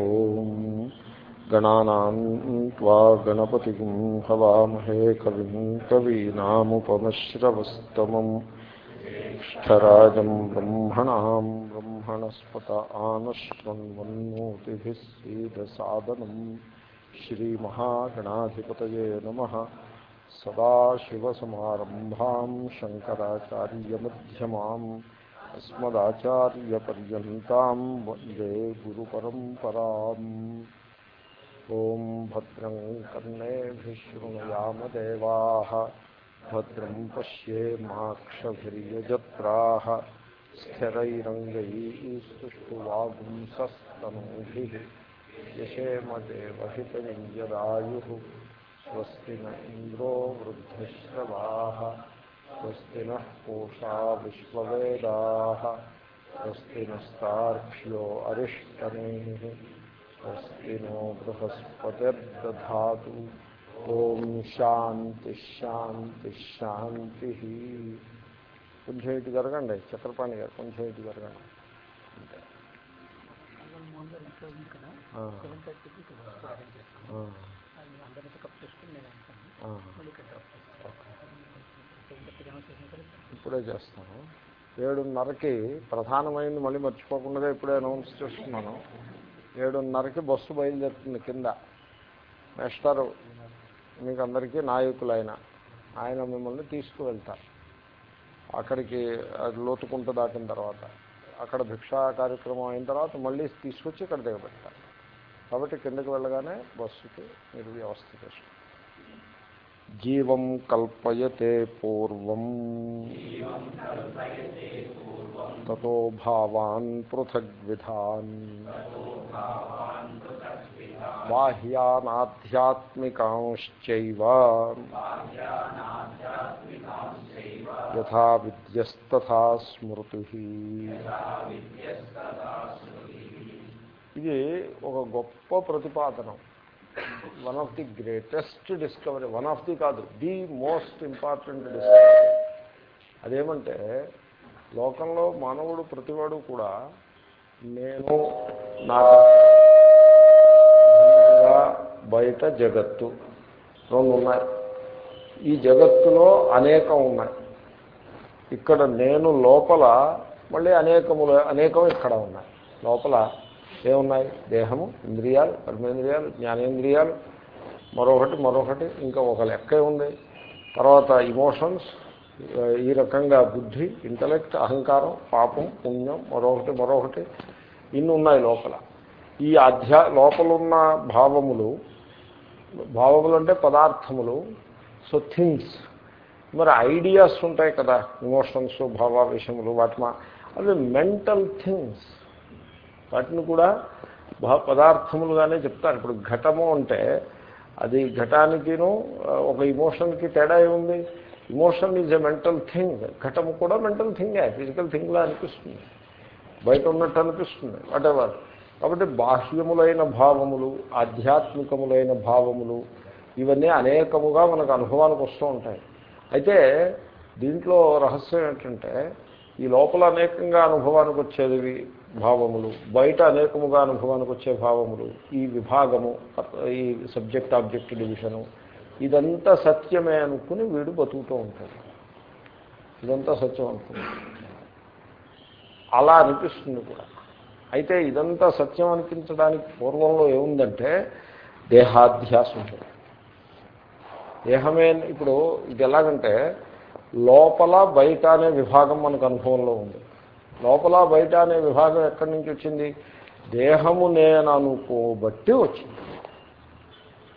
ఓం గణానాం త్వా గణపతిం హవామహే కవిం కవీనాముపమశ్రవస్తమం క్షరాజం బ్రహ్మణాం బ్రహ్మణస్పత ఆనశ్వన్మన్మూతిభిः సీదసాదనం శ్రీమహాగణాధిపతయే నమ సదాశివసమారంభాం శంకరాచార్యమ్యమాం अस्मदाचार्यपर्यन्तां वंदे गुरुपरम्पराम्। ॐ भद्रं कर्णेभिः शृणुयामदेवाः भद्रं पश्येमाक्षभिर्यजत्राः स्थिरैरङ्गैस्तुष्टुवागुंसस्तनूभिः यशेमदेवहितविञ्जदायुः स्वस्ति न इन्द्रो वृद्धश्रवाः। स्वस्ति नः पूषा विश्ववेदाः स्वस्ति नस्तार्क्ष्यो अरिष्टनेः स्वस्ति नो बृहस्पतिर्दधातु ॐ శాంతిశాంతిశాంతి కొంచెం ఇటు జరగండి చక్రపాణి గారు కొంచెం ఇటు జరగండి ఇప్పుడే చేస్తాను ఏడున్నరకి ప్రధానమైంది మళ్ళీ మర్చిపోకుండా ఇప్పుడే అనౌన్స్ చేస్తున్నాను. ఏడున్నరకి బస్సు బయలుదేరుతుంది కింద. మేస్టారు మీకు అందరికీ నాయకులు ఆయన ఆయన మిమ్మల్ని తీసుకువెళ్తారు. అక్కడికి అది లోతుకుంట దాటిన తర్వాత అక్కడ భిక్షా కార్యక్రమం అయిన తర్వాత మళ్ళీ తీసుకొచ్చి ఇక్కడ దిగబెడతారు. కాబట్టి కిందకి వెళ్ళగానే బస్సుకి మీరు వ్యవస్థ చేసుకోండి జీవం కల్పయతే పూర్వం తతో భావాన్ పృథగ్విధాన్ బాహ్యానాధ్యాత్మికాంశ్చైవ యథా విద్యస్తథా స్మృతి ఇది ఒక గొప్ప ప్రతిపాదనం. One of the greatest discovery one of the కాదు ది మోస్ట్ ఇంపార్టెంట్ డిస్కవరీ. అదేమంటే లోకంలో మానవుడు ప్రతివాడు కూడా నేను నా బయట జగత్తు రెండు ఉన్నాయి. ఈ జగత్తులో అనేకం ఉన్నాయి. ఇక్కడ నేను లోపల మళ్ళీ అనేకములు అనేకం ఇక్కడ ఉన్నాయి. లోపల ఏమున్నాయి దేహము ఇంద్రియాలు కర్మేంద్రియాలు జ్ఞానేంద్రియాలు మరొకటి మరొకటి ఇంకా ఒక లెక్క ఉంది. తర్వాత ఇమోషన్స్ ఈ రకంగా బుద్ధి ఇంటలెక్ట్ అహంకారం పాపం పుణ్యం మరొకటి మరొకటి ఇన్ని ఉన్నాయి లోపల. ఈ అధ్యా లోపలున్న భావములు భావములు అంటే పదార్థములు సో థింగ్స్ మరి ఐడియాస్ ఉంటాయి కదా ఇమోషన్స్ భావావేశములు వాటి అవి మెంటల్ థింగ్స్ వాటిని కూడా పదార్థములుగానే చెప్తారు. ఇప్పుడు ఘటము అంటే అది ఘటానికిను ఒక ఇమోషన్కి తేడా ఏముంది? Emotion is a mental thing ఘటము కూడా మెంటల్ థింగే ఫిజికల్ థింగ్లా అనిపిస్తుంది. బయట ఉన్నట్టు అనిపిస్తుంది వాటెవర్ కాబట్టి బాహ్యములైన భావములు ఆధ్యాత్మికములైన భావములు ఇవన్నీ అనేకముగా మనకు అనుభవానికి వస్తూ ఉంటాయి. అయితే దీంట్లో రహస్యం ఏంటంటే ఈ లోపల అనేకంగా అనుభవానికి వచ్చేవి భావములు బయట అనేకముగా అనుభవానికి వచ్చే భావములు ఈ విభాగము ఈ సబ్జెక్ట్ ఆబ్జెక్ట్ డివిజను ఇదంతా సత్యమే అనుకుని వీడు బతుకుతూ ఉంటాడు. ఇదంతా సత్యం అనుకుని. అలా అనిపిస్తుంది కూడా. అయితే ఇదంతా సత్యం అనిపించడానికి పూర్వంలో ఏముందంటే దేహాధ్యాస ఉంటుంది. దేహమే ఇప్పుడు ఇది ఎలాగంటే లోపల బయట అనే విభాగం మనకు అనుభవంలో ఉంది. లోపల బయట అనే విభాగం ఎక్కడి నుంచి వచ్చింది? దేహము నేను అనుకోబట్టి వచ్చింది.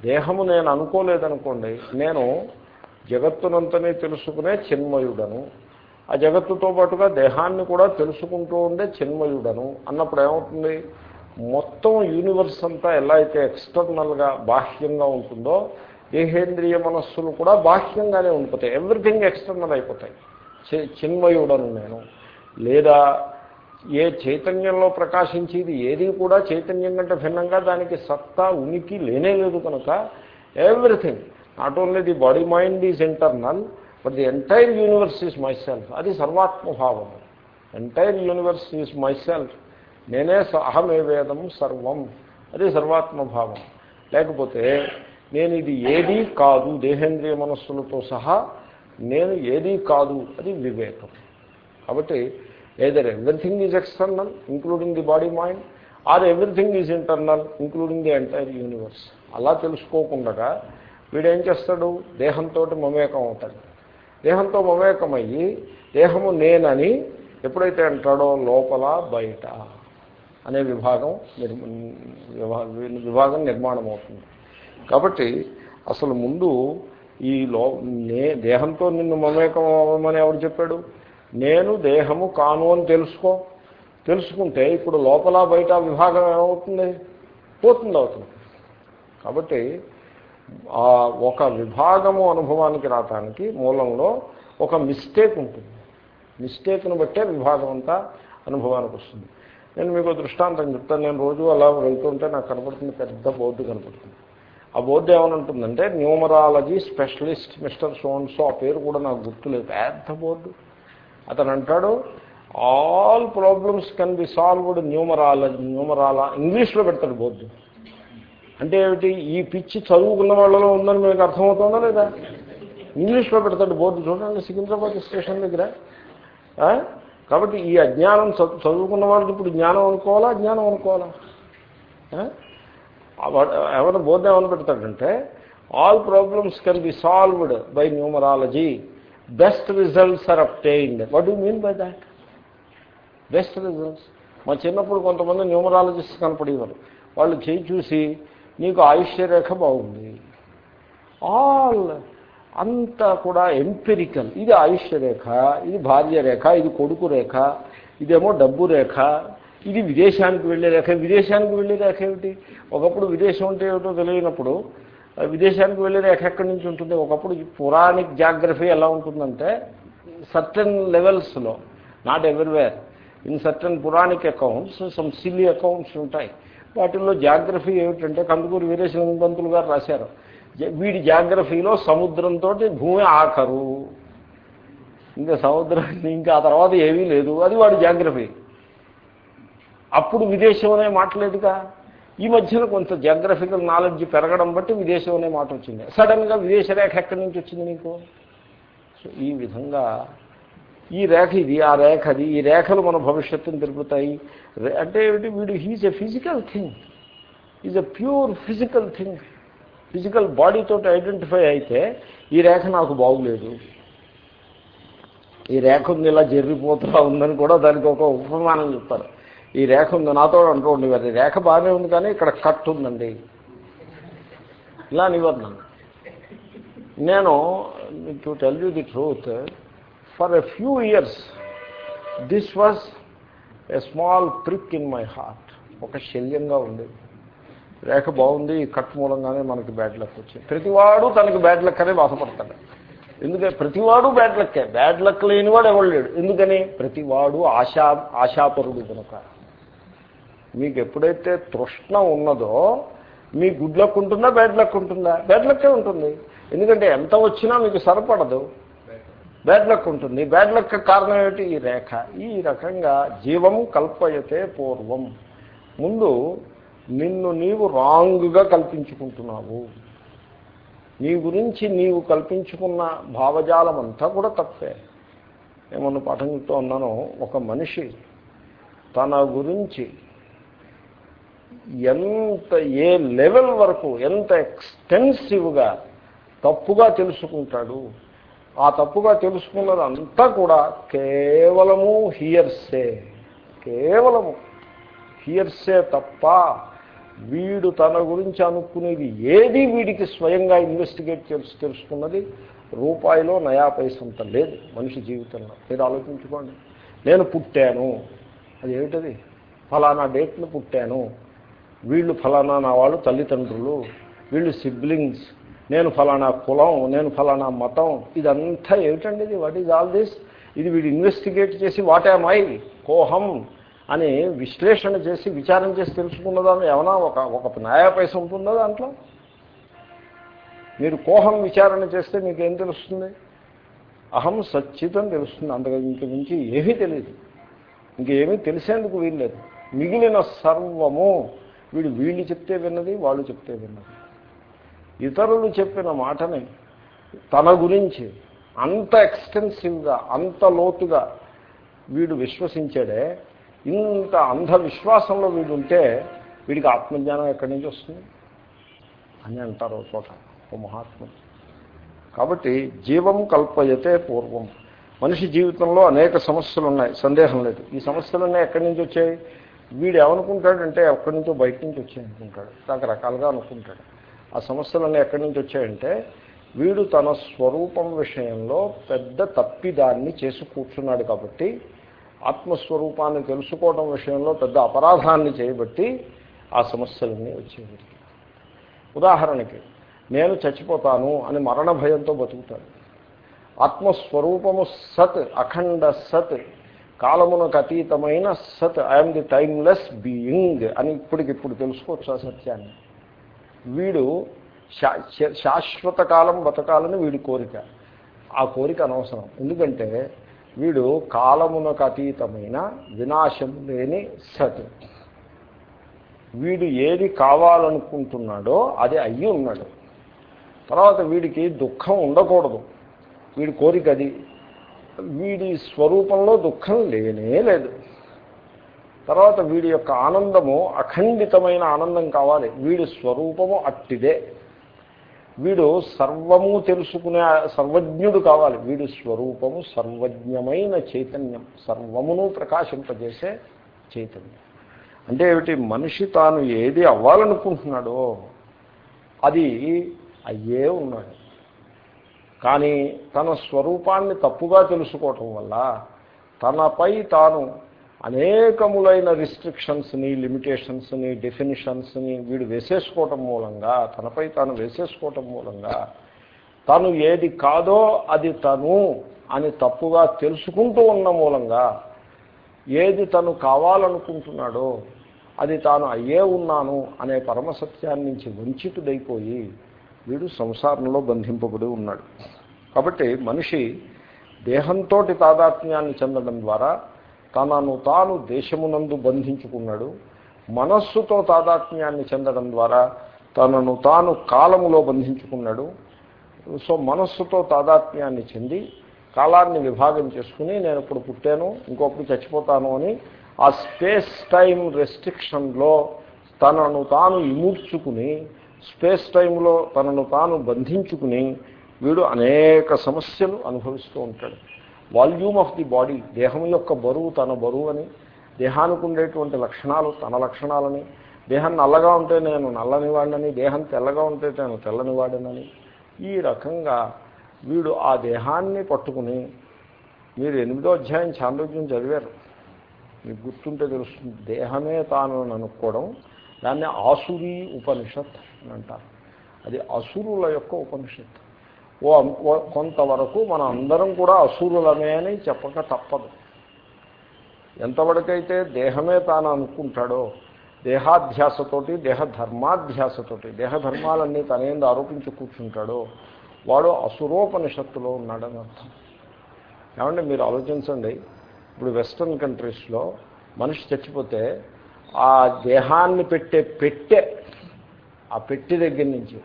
దేహము నేను అనుకోలేదనుకోండి నేను జగత్తునంతనే తెలుసుకునే చిన్మయుడను. ఆ జగత్తుతో పాటుగా దేహాన్ని కూడా తెలుసుకుంటూ ఉండే చిన్మయుడను. అన్నప్పుడు ఏమవుతుంది? మొత్తం యూనివర్స్ అంతా ఎలా అయితే ఎక్స్టర్నల్గా బాహ్యంగా ఉంటుందో దేహేంద్రియ మనస్సులు కూడా బాహ్యంగానే ఉండిపోతాయి. ఎవ్రీథింగ్ ఎక్స్టర్నల్ అయిపోతాయి. చిన్మయుడను నేను. లేదా ఏ చైతన్యంలో ప్రకాశించేది ఏది కూడా చైతన్యం కంటే భిన్నంగా దానికి సత్తా ఉనికి లేనే లేదు కనుక everything. Not only the body mind is internal but the entire universe is my self అది సర్వాత్మభావము entire universe is my self నేనే అహమే వేదం సర్వం. అది సర్వాత్మభావం. లేకపోతే నేను ఇది ఏదీ కాదు దేహేంద్రియ మనస్సులతో సహా నేను ఏదీ కాదు అది వివేకం. కాబట్టి either everything is external including the body mind or everything is internal including the entire universe అలా తెలుసుకోకుండా వీడేం చేస్తాడు? దేహంతో మమేకం అవుతాడు. దేహంతో మమేకమయ్యి దేహము నేనని ఎప్పుడైతే అంటాడో లోపల బయట అనే విభాగం విభాగం నిర్మాణం అవుతుంది కాబట్టి అసలు ముందు ఈ లో నే దేహంతో నిన్ను మమేకం అవ్వమని ఎవరు చెప్పాడు? నేను దేహము కాను అని తెలుసుకో. తెలుసుకుంటే ఇప్పుడు లోపల బయట విభాగం ఏమవుతుంది? పోతుంది అవుతుంది. కాబట్టి ఆ ఒక విభాగము అనుభవానికి రావటానికి మూలంలో ఒక మిస్టేక్ ఉంటుంది. మిస్టేక్ను బట్టే విభాగం అంతా అనుభవానికి వస్తుంది. నేను మీకు దృష్టాంతం చెప్తాను నేను రోజు అలా వెళ్తుంటే నాకు కనపడుతుంది పెద్ద బోర్డు కనపడుతుంది. ఆ board ఏమనుంటుందంటే numerology specialist mister so and so ఆ పేరు కూడా నాకు గుర్తులేదు. పెద్ద బోర్డు. అతను అంటాడు all problems can be solved numerology న్యూమరాల ఇంగ్లీష్లో పెడతాడు బోర్డు. అంటే ఏమిటి? ఈ పిచ్చి చదువుకున్న వాళ్ళలో ఉందని మీకు అర్థమవుతుందా లేదా? ఇంగ్లీష్లో పెడతాడు బోర్డు చూడండి సికింద్రాబాద్ స్టేషన్ దగ్గర. కాబట్టి ఈ అజ్ఞానం చదువుకున్న వాళ్ళకి ఇప్పుడు జ్ఞానం అనుకోవాలా అజ్ఞానం అనుకోవాలా? ఎవరు బోర్డు ఏమని పెడతాడంటే all problems can be solved by numerology. Best results are obtained what you mean by that best results మా చిన్నప్పుడు కొంతమంది న్యూమరాలజిస్ట్ కనపడేవారు. వాళ్ళు చేయి చూసి నీకు ఆయుష్యరేఖ బాగుంది. ఆల్ అంతా కూడా ఎంపెరికల్. ఇది ఆయుష్యరేఖ ఇది భార్య రేఖ ఇది కొడుకు రేఖ ఇదేమో డబ్బు రేఖ ఇది విదేశానికి వెళ్ళే రేఖ. విదేశానికి వెళ్ళే రేఖ ఏమిటి? ఒకప్పుడు విదేశం అంటే ఏమిటో తెలియనప్పుడు విదేశానికి వెళ్ళే ఎక్కడెక్కడి ఎక్కడి నుంచి ఉంటుంది ఒకప్పుడు పురాణిక్ జాగ్రఫీ ఎలా ఉంటుందంటే సర్టన్ లెవెల్స్లో not everywhere in certain Puranic accounts some silly accounts ఉంటాయి. వాటిల్లో జాగ్రఫీ ఏమిటంటే కందుకూరు వీరేశ్వర పంతులు గారు రాశారు. వీడి జాగ్రఫీలో సముద్రంతో భూమి ఆఖరు. ఇంకా సముద్రం ఇంకా ఆ తర్వాత ఏమీ లేదు. అది వాడి జాగ్రఫీ. అప్పుడు విదేశం అనే మాటలేదుగా? ఈ మధ్యన కొంత జాగ్రఫికల్ నాలెడ్జ్ పెరగడం బట్టి విదేశం అనే మాట వచ్చింది. సడన్గా విదేశ రేఖ ఎక్కడి నుంచి వచ్చింది నీకు? సో ఈ విధంగా ఈ రేఖ ఇది ఆ రేఖ అది ఈ రేఖలు మన భవిష్యత్తును తెలుపుతాయి అంటే ఏమిటి? వీడు he's a physical thing is a pure physical thing physical బాడీతో identify అయితే ఈ రేఖ నాకు బాగులేదు. ఈ రేఖ ఉంది ఇలా జరిగిపోతా ఉందని కూడా దానికి ఒక ఉపమానం చెప్తారు. ఈ రేఖ ఉంది నాతో అంటూ ఉండేవారు. రేఖ బాగానే ఉంది కానీ ఇక్కడ కట్ ఉందండి. ఇలా నివర్ణం నేను to tell you the truth for a few years this was a small prick in my heart ఒక శల్యంగా ఉండేది రేఖ బాగుంది ఈ కట్ మూలంగానే మనకి బ్యాడ్ లక్ వచ్చింది. ప్రతివాడు తనకి బ్యాడ్ లక్ అనే బాధపడతాడు. ఎందుకంటే ప్రతివాడు బ్యాడ్ లక్కే బ్యాడ్ లక్ లేనివాడు ఎవరు లేడు. ఎందుకని? ప్రతివాడు ఆశా ఆశాపరుడు కనుక. మీకు ఎప్పుడైతే తృష్ణ ఉన్నదో మీ గుడ్ లక్ ఉంటుందా బ్యాడ్ లక్ ఉంటుందా? బ్యాడ్ లక్కే ఉంటుంది. ఎందుకంటే ఎంత వచ్చినా మీకు సరిపడదు. బ్యాడ్ లక్ ఉంటుంది. బ్యాడ్ లక్ కారణం ఏమిటి? ఈ రేఖ. ఈ రకంగా జీవం కల్పయతే పూర్వం. ముందు నిన్ను నీవు రాంగ్గా కల్పించుకుంటున్నావు. నీ గురించి నీవు కల్పించుకున్న భావజాలం అంతా కూడా తప్పే. ఏమన్నా పాఠం చెప్తూ ఉన్నాను. ఒక మనిషి తన గురించి ఎంత ఏ లెవెల్ వరకు ఎంత ఎక్స్టెన్సివ్గా తప్పుగా తెలుసుకుంటాడు. ఆ తప్పుగా తెలుసుకున్నది అంతా కూడా కేవలము హియర్సే. కేవలము. హియర్సే తప్ప వీడు తన గురించి అనుకునేది ఏది వీడికి స్వయంగా ఇన్వెస్టిగేట్ చేసి తెలుసుకున్నది రూపాయిలో నయా పైసంత లేదు మనిషి జీవితంలో. మీరు ఆలోచించుకోండి. నేను పుట్టాను. అది ఏమిటది? ఫలానా డేట్ను పుట్టాను. వీళ్ళు ఫలానా నా వాళ్ళు తల్లిదండ్రులు వీళ్ళు సిబ్లింగ్స్ నేను ఫలానా కులం నేను ఫలానా మతం ఇదంతా ఏమిటండి ఇది? వాట్ ఈజ్ ఆల్ దిస్ ఇది వీడు ఇన్వెస్టిగేట్ చేసి వాట్ యామ్ ఐ కోహం అని విశ్లేషణ చేసి విచారం చేసి తెలుసుకున్నదాన్ని ఏమైనా ఒక ఒక న్యాయపైస ఉంటుందా దాంట్లో? మీరు కోహం విచారణ చేస్తే మీకు ఏం తెలుస్తుంది? అహం సచ్చితం తెలుస్తుంది. అంతగా ఇంక నుంచి ఏమీ తెలియదు ఇంకేమీ తెలిసేందుకు వీల్లేదు. మిగిలిన సర్వము వీడు వీళ్ళు చెప్తే విన్నది వాళ్ళు చెప్తే విన్నది. ఇతరులు చెప్పిన మాటని తన గురించి అంత ఎక్స్టెన్సివ్గా అంత లోతుగా వీడు విశ్వసించాడే ఇంత అంధవిశ్వాసంలో వీడు ఉంటే వీడికి ఆత్మజ్ఞానం ఎక్కడి నుంచి వస్తుంది? అని అంటారు చోట ఓ మహాత్ముడు. కాబట్టి జీవం కల్పయతే పూర్వం. మనిషి జీవితంలో అనేక సమస్యలు ఉన్నాయి సందేహం లేదు. ఈ సమస్యలన్నీ ఎక్కడి నుంచి వచ్చాయి? వీడు ఏమనుకుంటాడంటే ఎక్కడి నుంచో బయట నుంచి వచ్చాయి అనుకుంటాడు రకరకాలుగా అనుకుంటాడు. ఆ సమస్యలన్నీ ఎక్కడి నుంచి వచ్చాయంటే వీడు తన స్వరూపం విషయంలో పెద్ద తప్పిదాన్ని చేసి కూర్చున్నాడు కాబట్టి ఆత్మస్వరూపాన్ని తెలుసుకోవడం విషయంలో పెద్ద అపరాధాన్ని చేయబట్టి ఆ సమస్యలన్నీ వచ్చేవి. ఉదాహరణకి నేను చచ్చిపోతాను అని మరణ భయంతో బతుకుతాను ఆత్మస్వరూపము సత్ అఖండ సత్ కాలమునకు అతీతమైన సత్ ఐఎమ్ ది టైమ్లెస్ బీయింగ్ అని ఇప్పటికిప్పుడు తెలుసుకోవచ్చు ఆ సత్యాన్ని? వీడు శాశ్వత కాలం బతకాలని వీడి కోరిక. ఆ కోరిక అనవసరం. ఎందుకంటే వీడు కాలమునకు అతీతమైన వినాశం లేని సత్. వీడు ఏది కావాలనుకుంటున్నాడో అది అయ్యి ఉన్నాడు తర్వాత వీడికి దుఃఖం ఉండకూడదు. వీడి కోరిక అది వీడి స్వరూపంలో దుఃఖం లేనే లేదు. తర్వాత వీడి యొక్క ఆనందము అఖండితమైన ఆనందం కావాలి. వీడి స్వరూపము అట్టిదే. వీడు సర్వము తెలుసుకునే సర్వజ్ఞుడు కావాలి. వీడి స్వరూపము సర్వజ్ఞమైన చైతన్యం. సర్వమును ప్రకాశింపజేసే చైతన్యం. అంటే ఏమిటి? మనిషి తాను ఏది అవ్వాలనుకుంటున్నాడో అది అయ్యే ఉన్నాడు కానీ తన స్వరూపాన్ని తప్పుగా తెలుసుకోవటం వల్ల తనపై తాను అనేకములైన రిస్ట్రిక్షన్స్ని లిమిటేషన్స్ని డెఫినిషన్స్ని వీడు వేసేసుకోవటం మూలంగా తనపై తాను వేసేసుకోవటం మూలంగా తను ఏది కాదో అది తను అని తప్పుగా తెలుసుకుంటూ ఉన్న మూలంగా ఏది తను కావాలనుకుంటున్నాడో అది తాను అయ్యే ఉన్నాను అనే పరమసత్యాన్ని నుంచి వంచితుడైపోయి వీడు సంసారంలో బంధింపబడి ఉన్నాడు. కాబట్టి మనిషి దేహంతో తాదాత్మ్యాన్ని చెందడం ద్వారా తనను తాను దేశమునందు బంధించుకున్నాడు. మనస్సుతో తాదాత్మ్యాన్ని చెందడం ద్వారా తనను తాను కాలములో బంధించుకున్నాడు. సో మనస్సుతో తాదాత్మ్యాన్ని చెంది కాలాన్ని విభాగం చేసుకుని నేను ఇప్పుడు పుట్టాను ఇంకొకటి చచ్చిపోతాను అని ఆ స్పేస్ టైం రెస్ట్రిక్షన్లో తనను తాను ఇముడ్చుకుని స్పేస్ టైంలో తనను తాను బంధించుకుని వీడు అనేక సమస్యలు అనుభవిస్తూ ఉంటాడు. వాల్యూమ్ ఆఫ్ ది బాడీ దేహం యొక్క బరువు తన బరువు అని దేహానికి ఉండేటువంటి లక్షణాలు తన లక్షణాలని దేహం నల్లగా ఉంటే నేను నల్లని వాడినని దేహం తెల్లగా ఉంటే నేను తెల్లని వాడినని ఈ రకంగా వీడు ఆ దేహాన్ని పట్టుకుని మీరు ఎనిమిదో అధ్యాయం చాంద్రోగ్యం చదివారు. మీకు గుర్తుంటే తెలుస్తుంది దేహమే తాను అనుకోవడం దాన్ని ఆసురీ ఉపనిషత్ అని అంటారు. అది అసురుల యొక్క ఉపనిషత్తు. ఓ కొంతవరకు మన అందరం కూడా అసురులమే అని చెప్పక తప్పదు. ఎంతవరకైతే దేహమే తాను అనుకుంటాడో దేహాధ్యాసతోటి దేహధర్మాధ్యాసతోటి దేహధర్మాలన్నీ తనేందు ఆరోపించి కూర్చుంటాడో వాడు అసురోపనిషత్తులో ఉన్నాడని అర్థం. ఏమంటే మీరు ఆలోచించండి. ఇప్పుడు వెస్ట్రన్ కంట్రీస్లో మనిషి చచ్చిపోతే ఆ దేహాన్ని పెట్టే పెట్టె ఆ పెట్టి దగ్గర నుంచి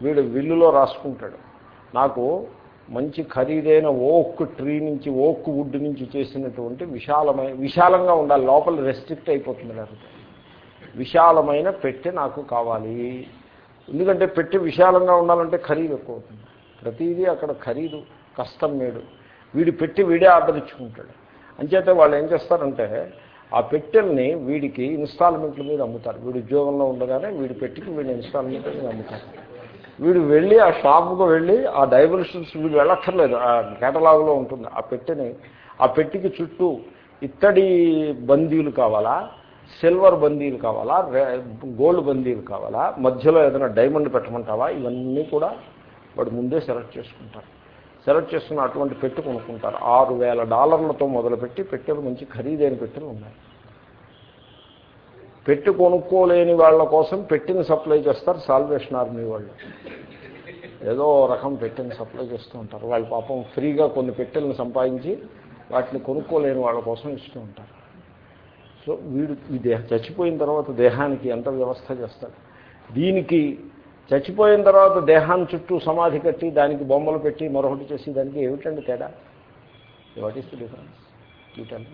వీడు విల్లులో రాసుకుంటాడు. నాకు మంచి ఖరీదైన ఓక్ ట్రీ నుంచి ఓక్ వుడ్ నుంచి చేసినటువంటి విశాలమైన విశాలంగా ఉండాలి. లోపల రెస్ట్రిక్ట్ అయిపోతుంది లేకపోతే విశాలమైన పెట్టె నాకు కావాలి. ఎందుకంటే పెట్టె విశాలంగా ఉండాలంటే ఖరీదు ఎక్కువ అవుతుంది. ప్రతిదీ అక్కడ ఖరీదు కష్టం మేడు వీడు పెట్టి వీడే ఆర్డర్ ఇచ్చుకుంటాడు అంచేతే వాళ్ళు ఏం చేస్తారంటే ఆ పెట్టెల్ని వీడికి ఇన్స్టాల్మెంట్ల మీద అమ్ముతారు. వీడి ఉద్యోగంలో ఉండగానే వీడి పెట్టికి వీడి ఇన్స్టాల్మెంట్ మీద అమ్ముతారు. వీడు వెళ్ళి ఆ షాపుకు వెళ్ళి ఆ డైవర్షన్స్ వీడు వెళ్ళక్కర్లేదు. ఆ కేటలాగ్లో ఉంటుంది. ఆ పెట్టెని ఆ పెట్టికి చుట్టూ ఇత్తడి బందీలు కావాలా సిల్వర్ బందీలు కావాలా గోల్డ్ బందీలు కావాలా మధ్యలో ఏదైనా డైమండ్ పెట్టమంటావా? ఇవన్నీ కూడా వాడు ముందే సెలెక్ట్ చేసుకుంటారు. సెలెక్ట్ చేసుకున్న అటువంటి పెట్టు కొనుక్కుంటారు. ఆరు వేల డాలర్లతో మొదలుపెట్టి పెట్టెలు మంచి ఖరీదైన పెట్టెలు ఉన్నాయి. పెట్టి కొనుక్కోలేని వాళ్ళ కోసం పెట్టిన సప్లై చేస్తారు సాల్వేషన్ ఆర్మీ వాళ్ళు. ఏదో రకం పెట్టిన సప్లై చేస్తూ ఉంటారు. వాళ్ళు పాపం ఫ్రీగా కొన్ని పెట్టెలను సంపాదించి వాటిని కొనుక్కోలేని వాళ్ళ కోసం ఇస్తూ ఉంటారు. సో వీడు ఈ దేహ చచ్చిపోయిన తర్వాత దేహానికి ఎంత వ్యవస్థ చేస్తాడు? దీనికి చచ్చిపోయిన తర్వాత దేహాన్ని చుట్టూ సమాధి కట్టి దానికి బొమ్మలు పెట్టి మరొకటి చేసి దానికి ఏమిటండి తేడా? వాట్ ఈస్ ది డిఫరెన్స్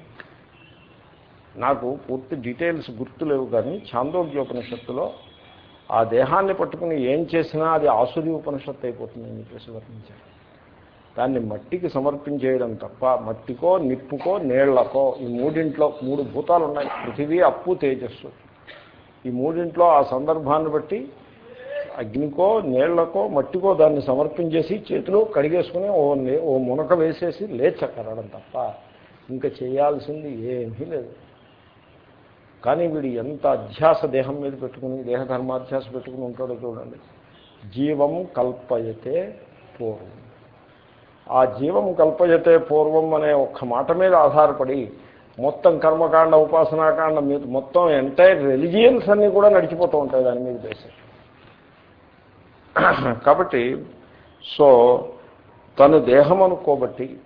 నాకు పూర్తి డీటెయిల్స్ గుర్తులేవు కానీ ఛాందోగ్యోపనిషత్తులో ఆ దేహాన్ని పట్టుకుని ఏం చేసినా అది ఆసురి ఉపనిషత్తు అయిపోతుందని చెప్పేసి వర్ణించారు. దాన్ని మట్టికి సమర్పించేయడం తప్ప మట్టికో నిప్పుకో నీళ్ళకో ఈ మూడింట్లో మూడు భూతాలు ఉన్నాయి పృథివీ అప్పు తేజస్సు. ఈ మూడింట్లో ఆ సందర్భాన్ని బట్టి అగ్నికో నీళ్ళకో మట్టికో దాన్ని సమర్పించేసి చేతిలో కడిగేసుకుని ఓ ఓ మునక వేసేసి లేచక్కరడం తప్ప ఇంకా చేయాల్సింది ఏమీ లేదు. కానీ వీడు ఎంత అధ్యాస దేహం మీద పెట్టుకుని దేహధర్మాధ్యాస పెట్టుకుని ఉంటాడో చూడండి. జీవం కల్పయతే పూర్వం. ఆ జీవం కల్పయతే పూర్వం అనే ఒక్క మాట మీద ఆధారపడి మొత్తం కర్మకాండ ఉపాసనాకాండ మీద మొత్తం ఎంటైర్ రిలిజియన్స్ అన్నీ కూడా నడిచిపోతూ ఉంటాయి దాని మీద బేసి. కాబట్టి సో తను దేహం అనుకోబట్టి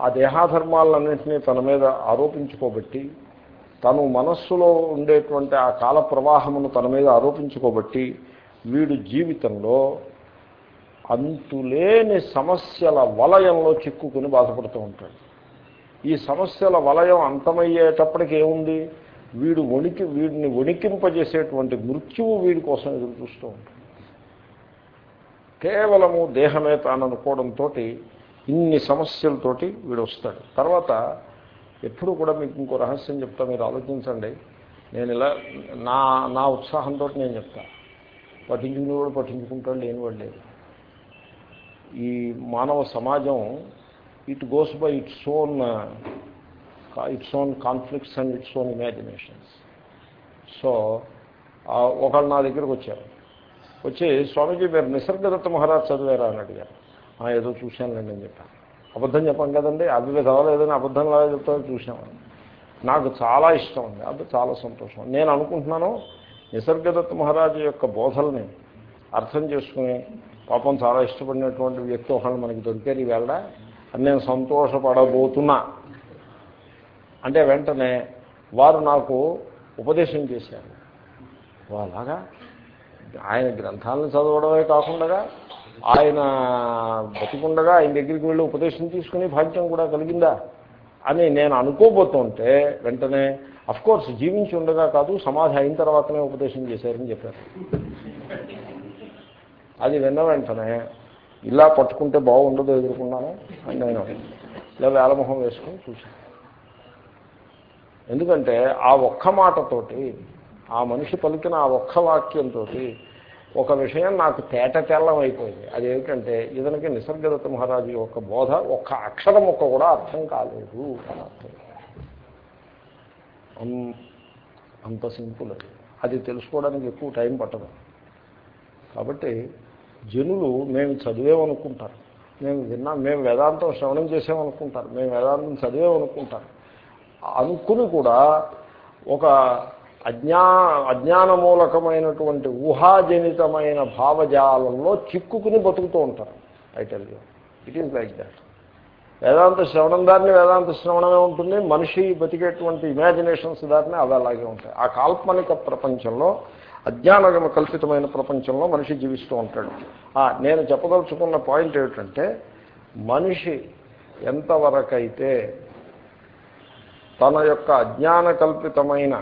ఆ దేహాధర్మాలన్నింటినీ తన మీద ఆరోపించుకోబట్టి తను మనస్సులో ఉండేటువంటి ఆ కాల ప్రవాహమును తన మీద ఆరోపించుకోబట్టి వీడు జీవితంలో అంతులేని సమస్యల వలయంలో చిక్కుకుని బాధపడుతూ ఉంటాడు. ఈ సమస్యల వలయం అంతమయ్యేటప్పటికి ఏముంది? వీడు వణికి వీడిని వణికింపజేసేటువంటి మృత్యువు వీడి కోసం ఎదురు చూస్తూ ఉంటాడు. కేవలము దేహమే తాననుకోవడంతో ఇన్ని సమస్యలతోటి వీడు వస్తాడు తర్వాత ఎప్పుడు కూడా మీకు ఇంకో రహస్యం చెప్తా మీరు ఆలోచించండి. నేను ఇలా నా నా ఉత్సాహంతో నేను చెప్తా. పఠించుకుని కూడా పట్టించుకుంటాడు లేనివాడు లేదు. ఈ మానవ సమాజం it goes by its own its own conflicts and its own imaginations so ఒకళ్ళు నా దగ్గరకు వచ్చారు. వచ్చి స్వామీజీ మీరు నిసర్గదత్త మహారాజ్ చదివారా? అని అడిగారు. ఏదో చూశానులేండి అని చెప్పాను. అబద్ధం చెప్పాం కదండి? అవి చదవలేదని అబద్ధం లాగా చెప్తాను చూసామని నాకు చాలా ఇష్టం ఉంది అది చాలా సంతోషం. నేను అనుకుంటున్నాను నిసర్గదత్త మహారాజు యొక్క బోధల్ని అర్థం చేసుకుని పాపం చాలా ఇష్టపడినటువంటి వ్యక్తి ఒకళ్ళు మనకి దొరికారు ఈవేళ అని నేను సంతోషపడబోతున్నా. అంటే వెంటనే వారు నాకు ఉపదేశం చేశారు. అలాగా ఆయన గ్రంథాలను చదవడమే కాకుండా ఆయన బతికుండగా ఆయన దగ్గరికి వెళ్ళి ఉపదేశం తీసుకుని భాగ్యం కూడా కలిగిందా అని నేను అనుకోబోతుంటే వెంటనే కోర్స్ జీవించి ఉండగా కాదు సమాధి అయిన తర్వాతనే ఉపదేశం చేశారని చెప్పారు. అది విన్న వెంటనే ఇలా పట్టుకుంటే బాగుండదు ఎదుర్కొన్నాను అని నేను ఇలా వేలమొహం వేసుకొని చూశాను. ఎందుకంటే ఆ ఒక్క మాటతోటి ఆ మనిషి పలికిన ఆ ఒక్క వాక్యంతో ఒక విషయం నాకు తేట తెల్లమైపోయింది అదేమిటంటే ఇతనికి నిసర్గదత్త మహారాజు యొక్క బోధ ఒక్క అక్షరం ఒక్క కూడా అర్థం కాలేదు అంత సింపుల్ అది. అది తెలుసుకోవడానికి ఎక్కువ టైం పట్టదు. కాబట్టి జనులు మేము చదివేమనుకుంటారు మేము విన్నాం మేము వేదాంతం శ్రవణం చేసామనుకుంటారు మేము వేదాంతం చదివేమనుకుంటారు అనుకుని కూడా ఒక అజ్ఞా అజ్ఞానమూలకమైనటువంటి ఊహాజనితమైన భావజాలంలో చిక్కుకుని బతుకుతూ ఉంటారు. I tell you it is like that వేదాంత శ్రవణం దారిని వేదాంత శ్రవణమే ఉంటుంది. మనిషి బతికేటువంటి ఇమాజినేషన్స్ దారిని అవి అలాగే ఉంటాయి. ఆ కాల్పనిక ప్రపంచంలో అజ్ఞానగమ కల్పితమైన ప్రపంచంలో మనిషి జీవిస్తూ ఉంటాడు. నేను చెప్పదలుచుకున్న పాయింట్ ఏమిటంటే మనిషి ఎంతవరకైతే తన యొక్క అజ్ఞాన కల్పితమైన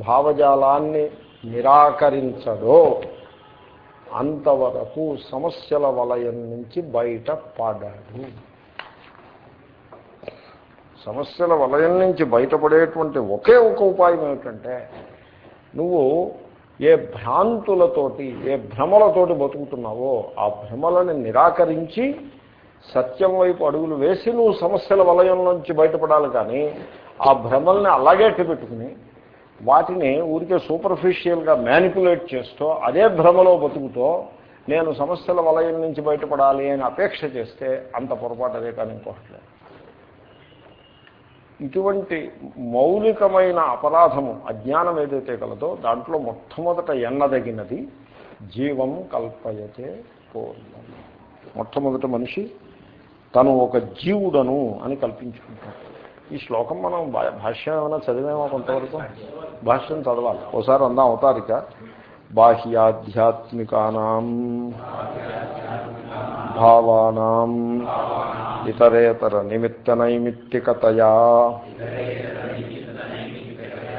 భావజాలాన్ని నిరాకరించడో అంతవరకు సమస్యల వలయం నుంచి బయట పడడు సమస్యల వలయం నుంచి బయటపడేటువంటి ఒకే ఒక ఉపాయం ఏమిటంటే నువ్వు ఏ భ్రాంతులతోటి ఏ భ్రమలతోటి బతుకుతున్నావో ఆ భ్రమలని నిరాకరించి సత్యం వైపు అడుగులు వేసి నువ్వు సమస్యల వలయం నుంచి బయటపడాలి కానీ ఆ భ్రమల్ని అలాగే పెట్టుకుని వాటిని ఊరికే సూపర్ఫిషియల్గా మ్యానిపులేట్ చేస్తూ అదే భ్రమలో బతుకుతో నేను సమస్యల వలయం నుంచి బయటపడాలి అని అపేక్ష చేస్తే అంత పొరపాటు అదే కానీ ఇంకోట్లేదు ఇటువంటి మౌలికమైన అపరాధము అజ్ఞానం ఏదైతే కలదో దాంట్లో మొట్టమొదట ఎన్నదగినది జీవం కల్పయతే పూర్ణం. మొట్టమొదట మనిషి తను ఒక జీవుడను అని కల్పించుకుంటాడు. ఈ శ్లోకం మనం భా- భాష్యం ఏమైనా చదివేమో కొంతవరకు? భాష్యం చదవాలి. ఒకసారి అందాం అవతారిక. బాహ్యాధ్యాత్మికానాం భావానాం ఇతరేతర నిమిత్త నైమిత్తికతయా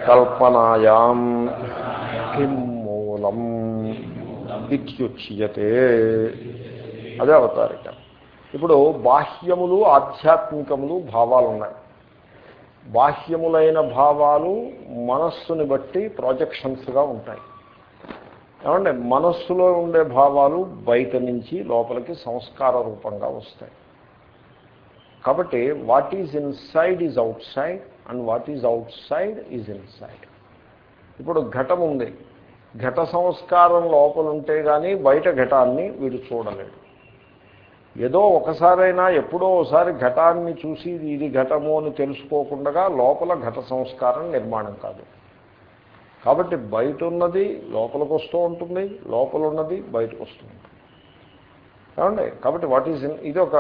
కల్పనాయాం కిం మూలం ఇత్యుచ్యతే. అదే అవతారిక. ఇప్పుడు బాహ్యములు ఆధ్యాత్మికములు భావాలు ఉన్నాయి బాహ్యములైన భావాలు మనస్సుని బట్టి ప్రాజెక్షన్స్గా ఉంటాయి. ఏమంటే మనస్సులో ఉండే భావాలు బయట నుంచి లోపలికి సంస్కార రూపంగా వస్తాయి. కాబట్టి what is inside is outside and what is outside is inside ఇప్పుడు ఘటం ఉంది. ఘట సంస్కారం లోపలుంటే కానీ బయట ఘటాన్ని వీడు చూడలేడు. ఏదో ఒకసారైనా ఎప్పుడో ఒకసారి ఘటాన్ని చూసి ఇది ఘటము అని తెలుసుకోకుండా లోపల ఘట సంస్కారం నిర్మాణం కాదు. కాబట్టి బయట ఉన్నది లోపలికి వస్తూ ఉంటుంది లోపల ఉన్నది బయటకు వస్తూ ఉంటుంది. ఏమండి? కాబట్టి వాట్ ఈజ్ ఇది ఒక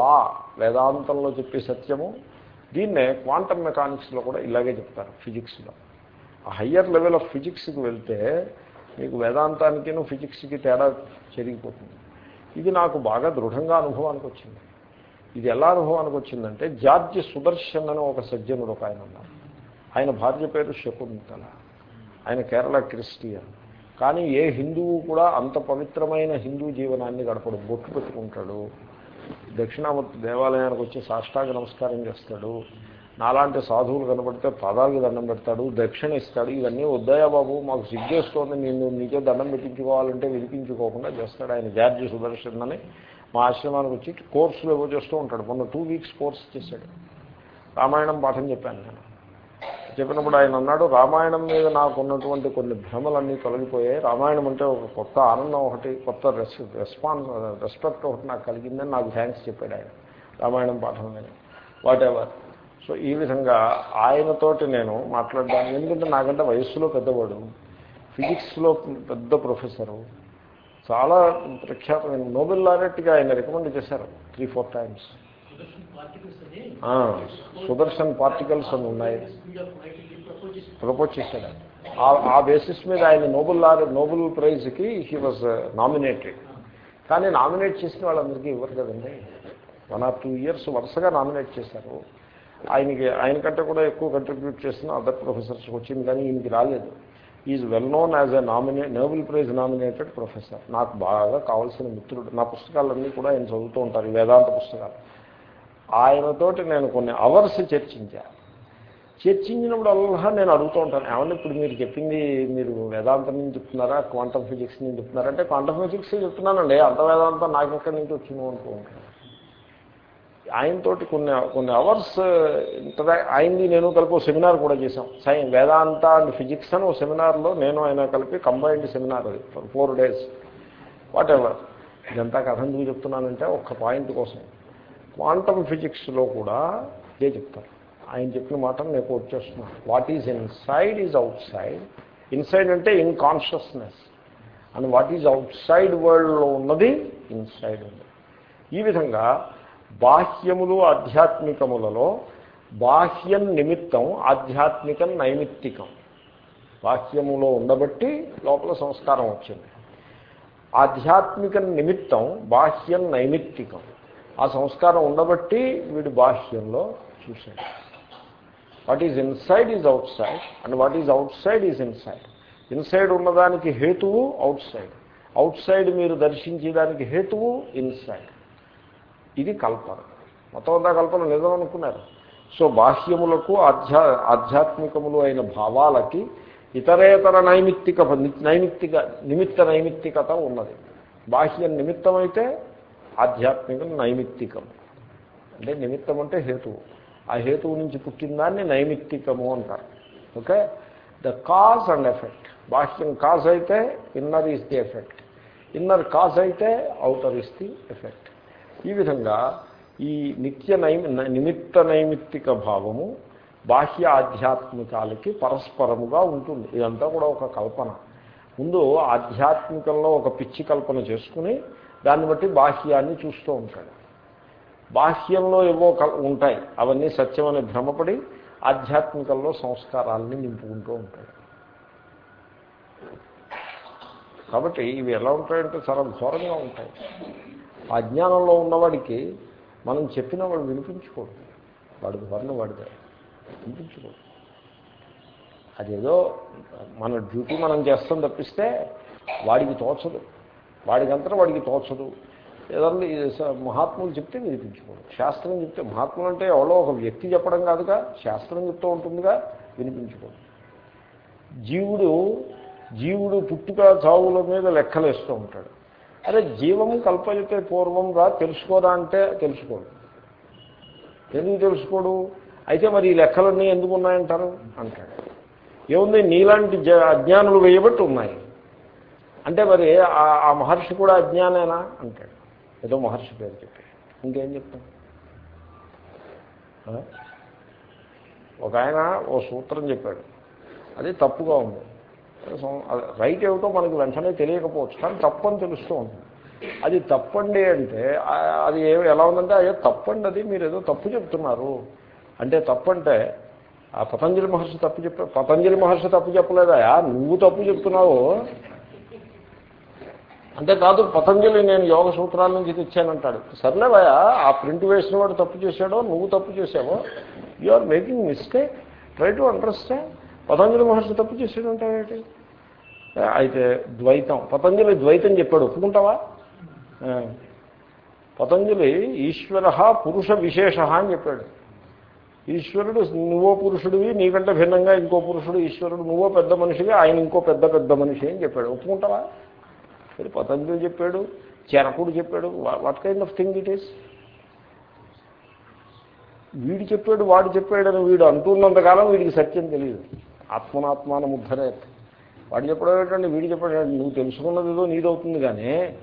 లా వేదాంతంలో చెప్పే సత్యము. దీన్నే క్వాంటమ్ మెకానిక్స్లో కూడా ఇలాగే చెప్తారు ఫిజిక్స్లో ఆ హయ్యర్ లెవెల్ ఆఫ్ ఫిజిక్స్కి వెళ్తే మీకు వేదాంతానికి ఫిజిక్స్కి తేడా చెరిగిపోతుంది. ఇది నాకు బాగా దృఢంగా అనుభవానికి వచ్చింది ఇది ఎలా అనుభవానికి వచ్చిందంటే జార్జి సుదర్శన్ అని ఒక సజ్జనుడు ఒక ఆయన ఉన్నారు. ఆయన భార్య పేరు శకుంతల. ఆయన కేరళ క్రిస్టియన్. కానీ ఏ హిందువు కూడా అంత పవిత్రమైన హిందూ జీవనాన్ని గడపడు. బొట్టు పెట్టుకుంటాడు. దక్షిణామూర్తి దేవాలయానికి వచ్చి సాష్టాంగ నమస్కారం చేస్తాడు. నాలాంటి సాధువులు కనబడితే పాదాలకి దండం పెడతాడు దక్షిణ ఇస్తాడు. ఇవన్నీ వద్దాయా బాబు మాకు సిగ్గేస్తోంది. నేను నీకే దండం పెట్టించుకోవాలంటే వినిపించుకోకుండా చేస్తాడు ఆయన జార్జి సుదర్శన్ అని. మా ఆశ్రమానికి వచ్చి కోర్సులు ఏవో చేస్తూ ఉంటాడు. మొన్న టూ వీక్స్ కోర్స్ చేశాడు. రామాయణం పాఠం చెప్పాను నేను. చెప్పినప్పుడు ఆయన అన్నాడు రామాయణం మీద నాకు ఉన్నటువంటి కొన్ని భ్రమలన్నీ తొలగిపోయాయి. రామాయణం అంటే ఒక కొత్త ఆనందం ఒకటి కొత్త రెస్ రెస్పాన్స్ రెస్పెక్ట్ ఒకటి నాకు కలిగిందని నాకు థ్యాంక్స్ చెప్పాడు ఆయన రామాయణం పాఠం మీద. వాట్ ఎవర్ సో ఈ విధంగా ఆయనతోటి నేను మాట్లాడడానికి ఎందుకంటే నాకంటే వయస్సులో పెద్దవాడు ఫిజిక్స్లో పెద్ద ప్రొఫెసరు చాలా ప్రఖ్యాతమైన నోబెల్ లారెట్గా ఆయన రికమెండ్ చేశారు three four times Sudarshan particles అని ఉన్నాయి. ప్రపోజ్ చేశాడు. ఆ- ఆ బేసిస్ మీద ఆయన నోబెల్ లారె నోబెల్ ప్రైజ్కి హీ వాజ్ నామినేటెడ్ కానీ నామినేట్ చేసిన వాళ్ళందరికీ ఇవ్వరు కదండి. వన్ ఆర్ టూ ఇయర్స్ వరుసగా నామినేట్ చేశారు. ఆయనకి ఆయన కంటే కూడా ఎక్కువ కంట్రిబ్యూట్ చేసిన అదర్ ప్రొఫెసర్స్కి వచ్చింది కానీ ఈయనకి రాలేదు. Is well known as a nominee Nobel prize nominated professor నాకు బాగా కావాల్సిన మిత్రుడు. నా పుస్తకాలన్నీ కూడా ఆయన చదువుతూ ఉంటారు వేదాంత పుస్తకాలు. ఆయనతోటి నేను కొన్ని అవర్స్ చర్చించాను చర్చించినప్పుడు అల్లా నేను అడుగుతూ ఉంటాను ఏమన్నా ఇప్పుడు మీరు చెప్పింది మీరు వేదాంతం నుంచి చెప్తున్నారా క్వాంటమ్ ఫిజిక్స్ నుంచి చెప్తున్నారా? అంటే క్వాంటమ్ ఫిజిక్స్ చెప్తున్నానండి. అంత వేదాంతం నాకు ఎక్కడి నుంచి వచ్చిందో అనుకో ఆయనతోటి కొన్ని కొన్ని అవర్స్ ఇంతగా ఆయనది నేను కలిపి సెమినార్ కూడా చేశాం. సైన్ వేదాంత అండ్ ఫిజిక్స్ అని ఒక సెమినార్లో నేను ఆయన కలిపి కంబైన్డ్ సెమినార్ అది ఫోర్ డేస్. వాట్ ఎవర్ ఇదంతా కథ ఎందుకు చెప్తున్నానంటే ఒక్క పాయింట్ కోసం. క్వాంటమ్ ఫిజిక్స్లో కూడా ఇదే చెప్తారు. ఆయన చెప్పిన మాటను నేను కోట్ చేస్తున్నాను what is inside is outside inside అంటే in consciousness. And what is outside వరల్డ్లో ఉన్నది ఇన్సైడ్ ఉంది. ఈ విధంగా బాహ్యములు ఆధ్యాత్మికములలో బాహ్యం నిమిత్తం ఆధ్యాత్మికం నైమిత్తికం. బాహ్యములో ఉండబట్టి లోపల సంస్కారం వచ్చింది. ఆధ్యాత్మిక నిమిత్తం బాహ్యం నైమిత్తికం. ఆ సంస్కారం ఉండబట్టి వీడు బాహ్యంలో చూశాడు. What is inside is outside and what is outside is inside inside ఉన్నదానికి హేతువు అవుట్ సైడ్ అవుట్ సైడ్ మీరు దర్శించేదానికి హేతువు ఇన్సైడ్ ఇది కల్పన. మొత్తం అంతా కల్పన నిజం అనుకున్నారు. సో బాహ్యములకు ఆధ్యా ఆధ్యాత్మికములు అయిన భావాలకి ఇతరేతర నైమిత్తిక నైమిత్తిక నిమిత్త నైమిత్తికత ఉన్నది. బాహ్య నిమిత్తమైతే ఆధ్యాత్మికం నైమిత్తికం అంటే నిమిత్తం అంటే హేతువు. ఆ హేతువు నుంచి పుట్టిన దాన్ని నైమిత్తికము అంటారు. Okay? The cause and effect. బాహ్యం cause అయితే inner is the effect. Inner cause అయితే అవుటర్ ఈస్ ది ఎఫెక్ట్. ఈ విధంగా ఈ నిత్య నైమి నిమిత్త నైమిత్తిక భావము బాహ్య ఆధ్యాత్మికాలకి పరస్పరముగా ఉంటుంది. ఇదంతా కూడా ఒక కల్పన. ముందు ఆధ్యాత్మికంలో ఒక పిచ్చి కల్పన చేసుకుని దాన్ని బట్టి బాహ్యాన్ని చూస్తూ ఉంటాడు. బాహ్యంలో ఏవో ఉంటాయి. అవన్నీ సత్యమని భ్రమపడి ఆధ్యాత్మికంలో సంస్కారాలని నింపుకుంటూ ఉంటాయి కాబట్టి ఇవి ఎలా ఉంటాయంటే చాలా ఘోరంగా ఉంటాయి. అజ్ఞానంలో ఉన్నవాడికి మనం చెప్పిన వాడు వినిపించుకోడు వాడికి వర్ణ వాడిదే. వినిపించుకోడు అదేదో మన డ్యూటీ మనం చేస్తాం తప్పిస్తే వాడికి తోచదు. వాడికంతా వాడికి తోచదు. ఏదన్నా మహాత్ములు చెప్తే వినిపించుకోడు శాస్త్రం చెప్తే మహాత్ములు అంటే ఎవరో ఒక వ్యక్తి చెప్పడం కాదుగా శాస్త్రం చెప్తూ ఉంటుందిగా వినిపించుకోడు జీవుడు జీవుడు పుట్టుక చావుల మీద లెక్కలేస్తూ ఉంటాడు. అరే జీవం కల్పయితే పూర్వం రా తెలుసుకోరా అంటే తెలుసుకోడు. ఎందుకు తెలుసుకోడు? అయితే మరి ఈ లెక్కలన్నీ ఎందుకు ఉన్నాయంటారు అంటాడు. ఏముంది? నీలాంటి జ అజ్ఞానులు వేయబట్టి ఉన్నాయి. అంటే మరి ఆ మహర్షి కూడా అజ్ఞానేనా? అంటాడు. ఏదో మహర్షి పేరు చెప్పి ఇంకేం చెప్తాం? ఒక ఆయన ఓ సూత్రం చెప్పాడు. అది తప్పుగా ఉంది. రైట్ ఏమిటో మనకు వెంటనే తెలియకపోవచ్చు కానీ తప్పని తెలుస్తూ ఉంటుంది. అది తప్పండి అంటే అది ఏ ఎలా ఉందంటే అయ్యో తప్పండి అది మీరు ఏదో తప్పు చెప్తున్నారు. అంటే తప్పంటే ఆ పతంజలి మహర్షి తప్పు చెప్ప పతంజలి మహర్షి తప్పు చెప్పలేదా? నువ్వు తప్పు చెప్తున్నావు. అంటే కాదు పతంజలి నేను యోగ సూత్రాల నుంచి తెచ్చానంటాడు. సర్లేవయా ఆ ప్రింట్ వేసిన వాడు తప్పు చేశాడో నువ్వు తప్పు చేసావో you are making mistake try to understand Patanjali Maharshi తప్పు చేసాడంటావేంటి అయితే ద్వైతం. పతంజలి ద్వైతం చెప్పాడు. ఒప్పుకుంటావా? పతంజలి ఈశ్వర పురుష విశేష అని చెప్పాడు. ఈశ్వరుడు నువ్వో పురుషుడివి నీకంటే భిన్నంగా ఇంకో పురుషుడు ఈశ్వరుడు నువ్వో పెద్ద మనిషివి ఆయన ఇంకో పెద్ద పెద్ద మనిషి అని చెప్పాడు. ఒప్పుకుంటావా? మరి పతంజలి చెప్పాడు చెరకుడు చెప్పాడు. What kind of thing it is వీడు చెప్పాడు వాడు చెప్పాడని వీడు అంటున్నంతకాలం వీడికి సత్యం తెలియదు. ఆత్మనాత్మాన ముద్ధరే వాడు చెప్పడం ఏంటంటే వీడు చెప్పాడు నువ్వు తెలుసుకున్నది ఏదో నీదవుతుంది కానీ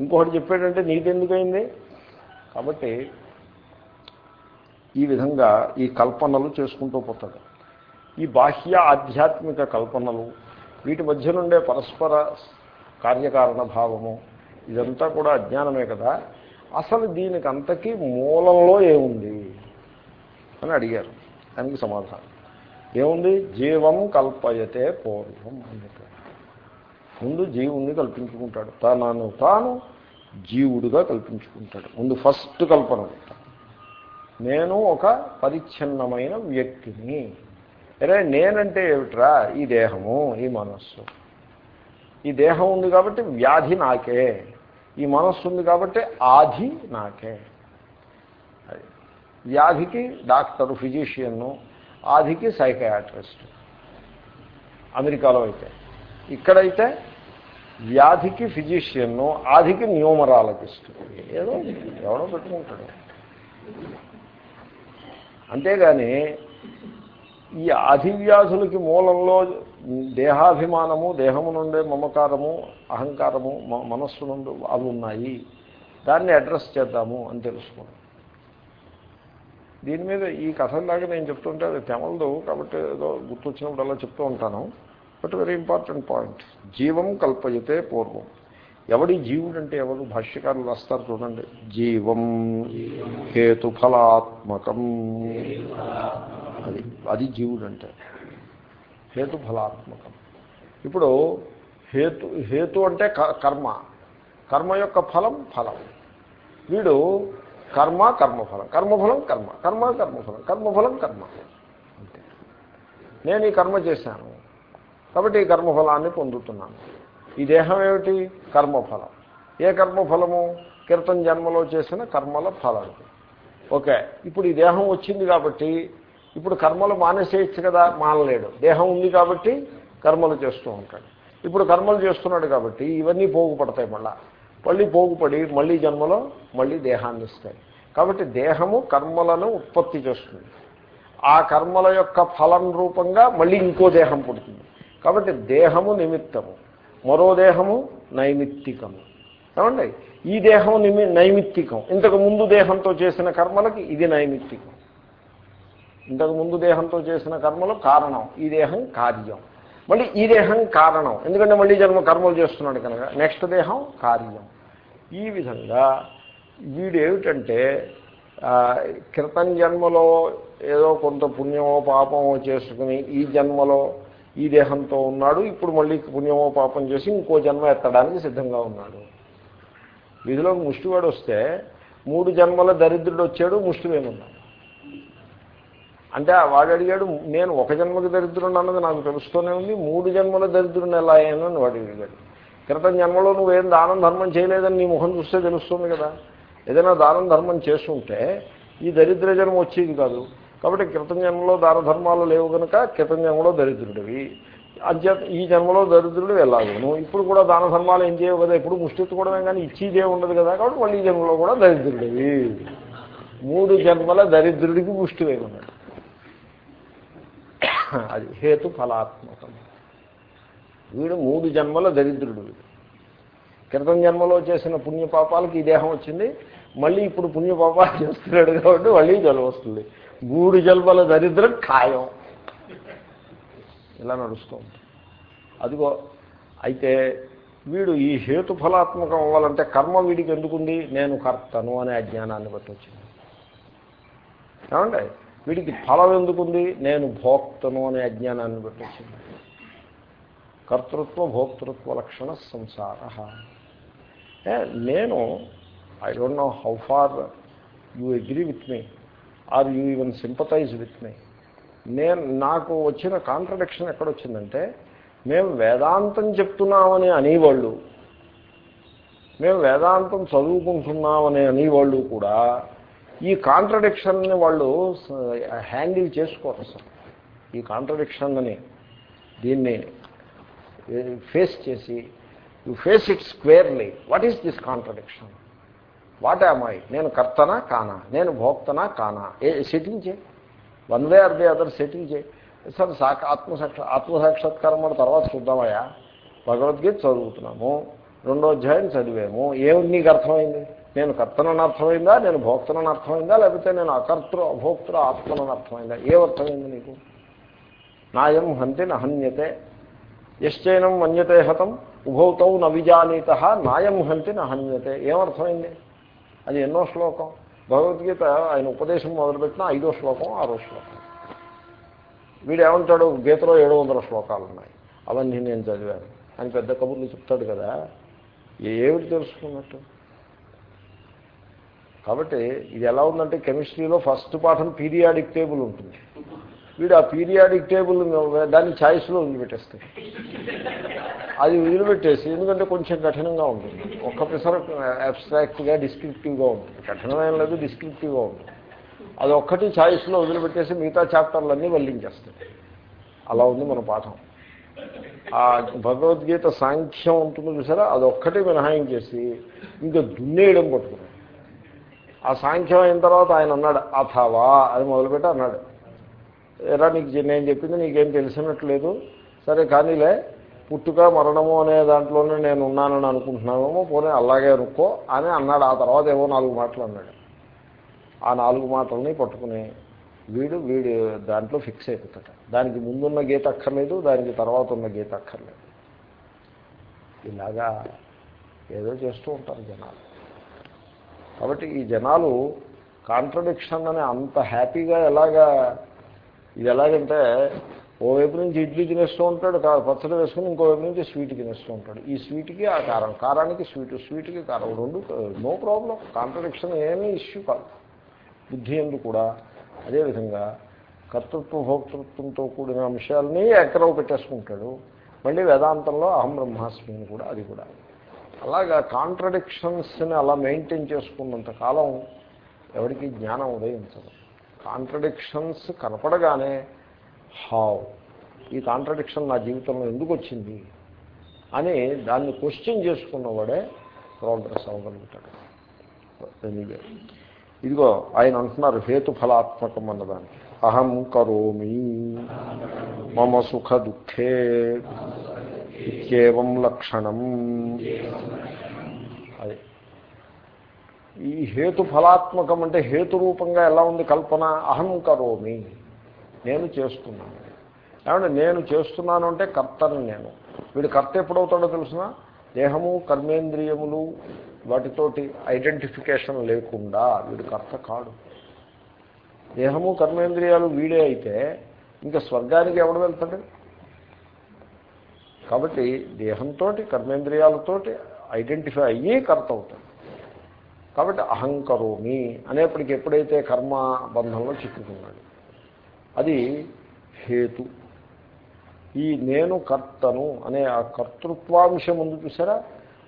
ఇంకొకటి చెప్పాడంటే నీదెందుకైంది కాబట్టి ఈ విధంగా ఈ కల్పనలు చేసుకుంటూ పోతాడు. ఈ బాహ్య ఆధ్యాత్మిక కల్పనలు వీటి మధ్య నుండే పరస్పర కార్యకారణ భావము ఇదంతా కూడా అజ్ఞానమే కదా. అసలు దీనికి అంతకీ మూలంలో ఏముంది? అని అడిగారు. దానికి సమాధానం. ఏముంది? జీవం కల్పయతే పూర్వం అని ముందు జీవుణ్ణి కల్పించుకుంటాడు. తనను తాను జీవుడుగా కల్పించుకుంటాడు. ముందు ఫస్ట్ కల్పన నేను ఒక పరిచ్ఛిన్నమైన వ్యక్తిని. అరే నేనంటే ఏమిట్రా? ఈ దేహము ఈ మనస్సు. ఈ దేహం ఉంది కాబట్టి వ్యాధి నాకే. ఈ మనస్సు ఉంది కాబట్టి ఆధి నాకే. వ్యాధికి డాక్టరు ఫిజిషియన్ను ఆదికి సైకయాట్రిస్ట్. అమెరికాలో అయితే ఇక్కడైతే వ్యాధికి ఫిజిషియన్ను ఆదికి న్యూమరాలజిస్ట్. ఏదో ఎవడో పెట్టుకుంటాడు. అంతేగాని ఈ ఆధివ్యాధులకి మూలంలో దేహాభిమానము దేహము నుండే మమకారము అహంకారము మనస్సు నుండి అవి ఉన్నాయి. దాన్ని అడ్రస్ చేద్దాము అని తెలుసుకున్నాం. దీని మీద ఈ కథలాగా నేను చెప్తుంటే అది తెమలదు కాబట్టి ఏదో గుర్తొచ్చినప్పుడు అలా చెప్తూ ఉంటాను. But very important point. జీవం కల్పయితే పూర్వం. ఎవడి జీవుడు అంటే ఎవరు? భాష్యకారులు రాస్తారు చూడండి. జీవం హేతుఫలాత్మకం అది అది జీవుడు అంటే హేతుఫలాత్మకం ఇప్పుడు హేతు హేతు అంటే కర్మ. కర్మ యొక్క ఫలం ఫలం. వీడు కర్మ కర్మఫలం. కర్మఫలం కర్మ. కర్మ కర్మఫలం. కర్మఫలం కర్మ. అంతే నేను ఈ కర్మ చేశాను. కాబట్టి ఈ కర్మఫలాన్ని పొందుతున్నాను. ఈ దేహం ఏమిటి? కర్మఫలం. ఏ కర్మఫలము? కీర్తం జన్మలో చేసిన కర్మల ఫలం ఓకే. ఇప్పుడు ఈ దేహం వచ్చింది కాబట్టి ఇప్పుడు కర్మలు మానేసేయచ్చు కదా? మానలేడు. దేహం ఉంది కాబట్టి కర్మలు చేస్తూ ఉంటాడు. ఇప్పుడు కర్మలు చేస్తున్నాడు కాబట్టి ఇవన్నీ పోగుపడతాయి మళ్ళా. మళ్ళీ పోగుపడి మళ్ళీ జన్మలో మళ్ళీ దేహాన్ని ఇస్తాయి. కాబట్టి దేహము కర్మలను ఉత్పత్తి చేస్తుంది. ఆ కర్మల యొక్క ఫలం రూపంగా మళ్ళీ ఇంకో దేహం పుడుతుంది. కాబట్టి దేహము నిమిత్తము మరో దేహము నైమిత్తికము. ఏమండి? ఈ దేహం నిమి నైమిత్తికం. ఇంతకు ముందు దేహంతో చేసిన కర్మలకి ఇది నైమిత్తికం. ఇంతకు ముందు దేహంతో చేసిన కర్మలు కారణం ఈ దేహం కార్యం. మళ్ళీ ఈ దేహం కారణం. ఎందుకంటే మళ్ళీ జన్మ కర్మలు చేస్తున్నాడు కనుక. నెక్స్ట్ దేహం కార్యం. ఈ విధంగా వీడు ఏమిటంటే క్రితం జన్మలో ఏదో కొంత పుణ్యమో పాపమో చేసుకుని ఈ జన్మలో ఈ దేహంతో ఉన్నాడు. ఇప్పుడు మళ్ళీ పుణ్యమో పాపం చేసి ఇంకో జన్మ ఎత్తడానికి సిద్ధంగా ఉన్నాడు. వీధిలోకి ముష్టివాడు వస్తే మూడు జన్మల దరిద్రుడు వచ్చాడు ముష్టివేమున్నాడు అంటే వాడు అడిగాడు నేను ఒక జన్మకి దరిద్రుడు అన్నది నాకు తెలుస్తూనే ఉంది. మూడు జన్మల దరిద్రుని ఎలా అయ్యాను అని వాడు అడిగాడు. క్రితం జన్మలో నువ్వేం దానం ధర్మం చేయలేదని నీ ముఖం చూస్తే తెలుస్తుంది కదా. ఏదైనా దానం ధర్మం చేస్తుంటే ఈ దరిద్ర జన్మ వచ్చేది కాదు. కాబట్టి క్రితం జన్మలో దాన ధర్మాలు లేవు కనుక క్రితం జన్మలో దరిద్రుడివి. అంచే ఈ జన్మలో దరిద్రుడు వెళ్ళాలను ఇప్పుడు కూడా దాన ధర్మాలు ఏం చేయవు కదా. ఇప్పుడు ముష్టెత్తుకోవడమే కానీ ఇచ్చేదే ఉండదు కదా. కాబట్టి మళ్ళీ జన్మలో కూడా దరిద్రుడివి. మూడు జన్మల దరిద్రుడికి ముష్టి వేయమన్నాడు. అది హేతు ఫలాత్మకం. వీడు మూడు జన్మల దరిద్రుడు వీడు. క్రితం జన్మలో చేసిన పుణ్యపాపాలకి ఈ దేహం వచ్చింది మళ్ళీ ఇప్పుడు పుణ్యపాపాలు చేస్తున్నాడు కాబట్టి మళ్ళీ జలం వస్తుంది. మూడు జన్మల దరిద్రం ఖాయం. ఇలా నడుస్తుంది. అదిగో అయితే వీడు ఈ హేతు ఫలాత్మకం అవ్వాలంటే కర్మ వీడికి ఎందుకుంది? నేను కర్తను అనే అజ్ఞానాన్ని బట్టి వచ్చింది. ఏమండి? వీడికి ఫలం ఎందుకుంది? నేను భోక్తను అనే అజ్ఞానాన్ని పెట్టేసింది. కర్తృత్వ భోక్తృత్వ లక్షణ సంసార. నేను I don't know how far you agree with me or you even sympathize with me నేను నాకు వచ్చిన కాంట్రడిక్షన్ ఎక్కడొచ్చిందంటే మేము వేదాంతం చెప్తున్నామని అనేవాళ్ళు. మేము వేదాంతం చదువుకుంటున్నామని అనేవాళ్ళు కూడా ఈ కాంట్రడిక్షన్ని వాళ్ళు హ్యాండిల్ చేసుకోరు అసలు. ఈ కాంట్రడిక్షన్ని దీన్ని ఫేస్ చేసి you face it squarely. What is this contradiction? What I? నేను కర్తనా కానా? నేను భోక్తనా కానా? ఏ సెటిల్ చేయి. One way or the other settle చేయి. సార్ సాక్ష ఆత్మసాక్ష ఆత్మసాక్షాత్కారం మన తర్వాత చూద్దామయ్యా. భగవద్గీత చదువుతున్నాము. రెండో అధ్యాయం చదివాము. ఏమి నీకు అర్థమైంది? నేను కర్తనని అర్థమైందా? నేను భోక్తనని అర్థమైందా? లేకపోతే నేను అకర్తృ అభోక్తృ ఆత్మనని అర్థమైందా? ఏమర్థమైంది నీకు? నాయం హంతి నహన్యతే యశ్చైనం మన్యతే హతం ఉభౌతౌ నవిజానీత నాయం హంతి నహన్యతే. ఏమర్థమైంది? అది ఎన్నో శ్లోకం. భగవద్గీత ఆయన ఉపదేశం మొదలుపెట్టిన ఐదో శ్లోకం ఆరో శ్లోకం. వీడు ఏమంటాడు గీతలో ఏడు వందల శ్లోకాలు ఉన్నాయి. అవన్నీ నేను చదివాను. అని పెద్ద కబుర్లు చెప్తాడు కదా. ఏమిటి తెలుసుకున్నట్టు? కాబట్టి ఇది ఎలా ఉందంటే కెమిస్ట్రీలో ఫస్ట్ పాఠం పీరియాడిక్ టేబుల్ ఉంటుంది. వీడు ఆ పీరియాడిక్ టేబుల్ దాన్ని ఛాయిస్లో వదిలిపెట్టేస్తాయి అది వదిలిపెట్టేసి ఎందుకంటే కొంచెం కఠినంగా ఉంటుంది. ఒక్క పిసర అబ్స్ట్రాక్ట్గా డిస్క్రిప్టివ్గా ఉంటుంది. కఠినమైన లేదు డిస్క్రిప్టివ్గా ఉంటుంది. అది ఒక్కటి ఛాయిస్లో వదిలిపెట్టేసి మిగతా చాప్టర్లన్నీ వల్లించేస్తాయి అలా ఉంది మన పాఠం. ఆ భగవద్గీత సాంఖ్యం ఉంటుంది చూసారా? అది ఒక్కటి మినహాయించేసి ఇంకా దున్నేయడం పట్టుకున్నాం ఆ సాంఖ్యం అయిన తర్వాత ఆయన అన్నాడు అథవా అది మొదలుపెట్టి అన్నాడు. ఎరా నీకు నేను చెప్పింది నీకేం తెలిసినట్లేదు. సరే కానీలే పుట్టుక మరణము అనే దాంట్లోనే నేను ఉన్నానని అనుకుంటున్నానేమో పోనీ అలాగే అనుకో అని అన్నాడు. ఆ తర్వాత ఏవో నాలుగు మాటలు అన్నాడు. ఆ నాలుగు మాటలని పట్టుకుని వీడు వీడు దాంట్లో ఫిక్స్ అయిపోతాడు. దానికి ముందున్న గీత అక్కర్లేదు దానికి తర్వాత ఉన్న గీత అక్కర్లేదు. ఇలాగా ఏదో చేస్తూ ఉంటారు జనాలు. కాబట్టి ఈ జనాలు కాంట్రడిక్షన్ అని అంత హ్యాపీగా ఎలాగా ఇది ఎలాగంటే ఓవైపు నుంచి ఇడ్లీ తినేస్తూ ఉంటాడు పచ్చడి వేసుకుని ఇంకోవైపు నుంచి స్వీట్ తినేస్తూ ఉంటాడు. ఈ స్వీట్కి ఆ కారం కారానికి స్వీట్ స్వీట్కి కారం రెండు నో ప్రాబ్లం కాంట్రడిక్షన్ ఏమీ ఇష్యూ కాదు. బుద్ధి ఎందు కూడా. అదేవిధంగా కర్తృత్వ భోక్తృత్వంతో కూడిన అంశాలని ఎక్కడో పెట్టేసుకుంటాడు. మళ్ళీ వేదాంతంలో అహం బ్రహ్మాస్మిని కూడా అది కూడా. అలాగా కాంట్రడిక్షన్స్ని అలా మెయింటైన్ చేసుకున్నంత కాలం ఎవరికి జ్ఞానం ఉదయించదు. కాంట్రడిక్షన్స్ కనపడగానే హావ్ ఈ కాంట్రడిక్షన్ నా జీవితంలో ఎందుకు వచ్చింది అని దాన్ని క్వశ్చన్ చేసుకున్నవాడే ప్రోగ్రెస్ అవ్వగలుగుతాడు. ఎనీవే. ఇదిగో ఆయన అంటున్నారు హేతుఫలాత్మకం అన్నదానికి. అహం కరోమి మమ సుఖ దుఃఖే ఇత్యేవం లక్షణం. అది. ఈ హేతుఫలాత్మకం అంటే హేతురూపంగా ఎలా ఉంది కల్పన? అహం కరోమి. నేను చేస్తున్నాను. ఏమంటే నేను చేస్తున్నాను అంటే కర్తను నేను. వీడు కర్త ఎప్పుడవుతాడో తెలిసిన? దేహము కర్మేంద్రియములు వాటితోటి ఐడెంటిఫికేషన్ లేకుండా వీడు కర్త కాడు. దేహము కర్మేంద్రియాలు వీడే అయితే ఇంకా స్వర్గానికి ఎవడు వెళ్తాడు? కాబట్టి దేహంతో కర్మేంద్రియాలతోటి ఐడెంటిఫై అయ్యి కర్త అవుతాడు. కాబట్టి అహంకరోమి అనేప్పటికి ఎప్పుడైతే కర్మ బంధంలో చిక్కుకున్నాడు అది హేతు. ఈ నేను కర్తను అనే ఆ కర్తృత్వాంశం ముందు చూసారా?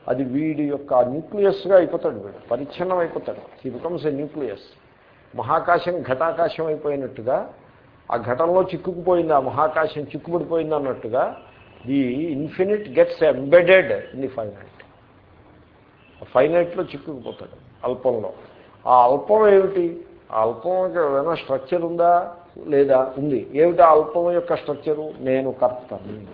అది వీడి యొక్క న్యూక్లియస్గా అయిపోతాడు వీడు పరిచ్ఛిన్నం అయిపోతాడు. ఈ బికమ్స్ ఎ న్యూక్లియస్ మహాకాశం ఘటాకాశం అయిపోయినట్టుగా ఆ ఘటనలో చిక్కుకుపోయింది ఆ మహాకాశం చిక్కుబడిపోయింది అన్నట్టుగా the infinite gets embedded in the finite. ఫైనైట్లో చిక్కుకుపోతాడు అల్పంలో. ఆ అల్పం ఏమిటి? ఆ అల్పం ఏమైనా స్ట్రక్చర్ ఉందా? లేదా? ఉంది. ఏమిటి అల్పం యొక్క స్ట్రక్చరు? నేను కర్తని.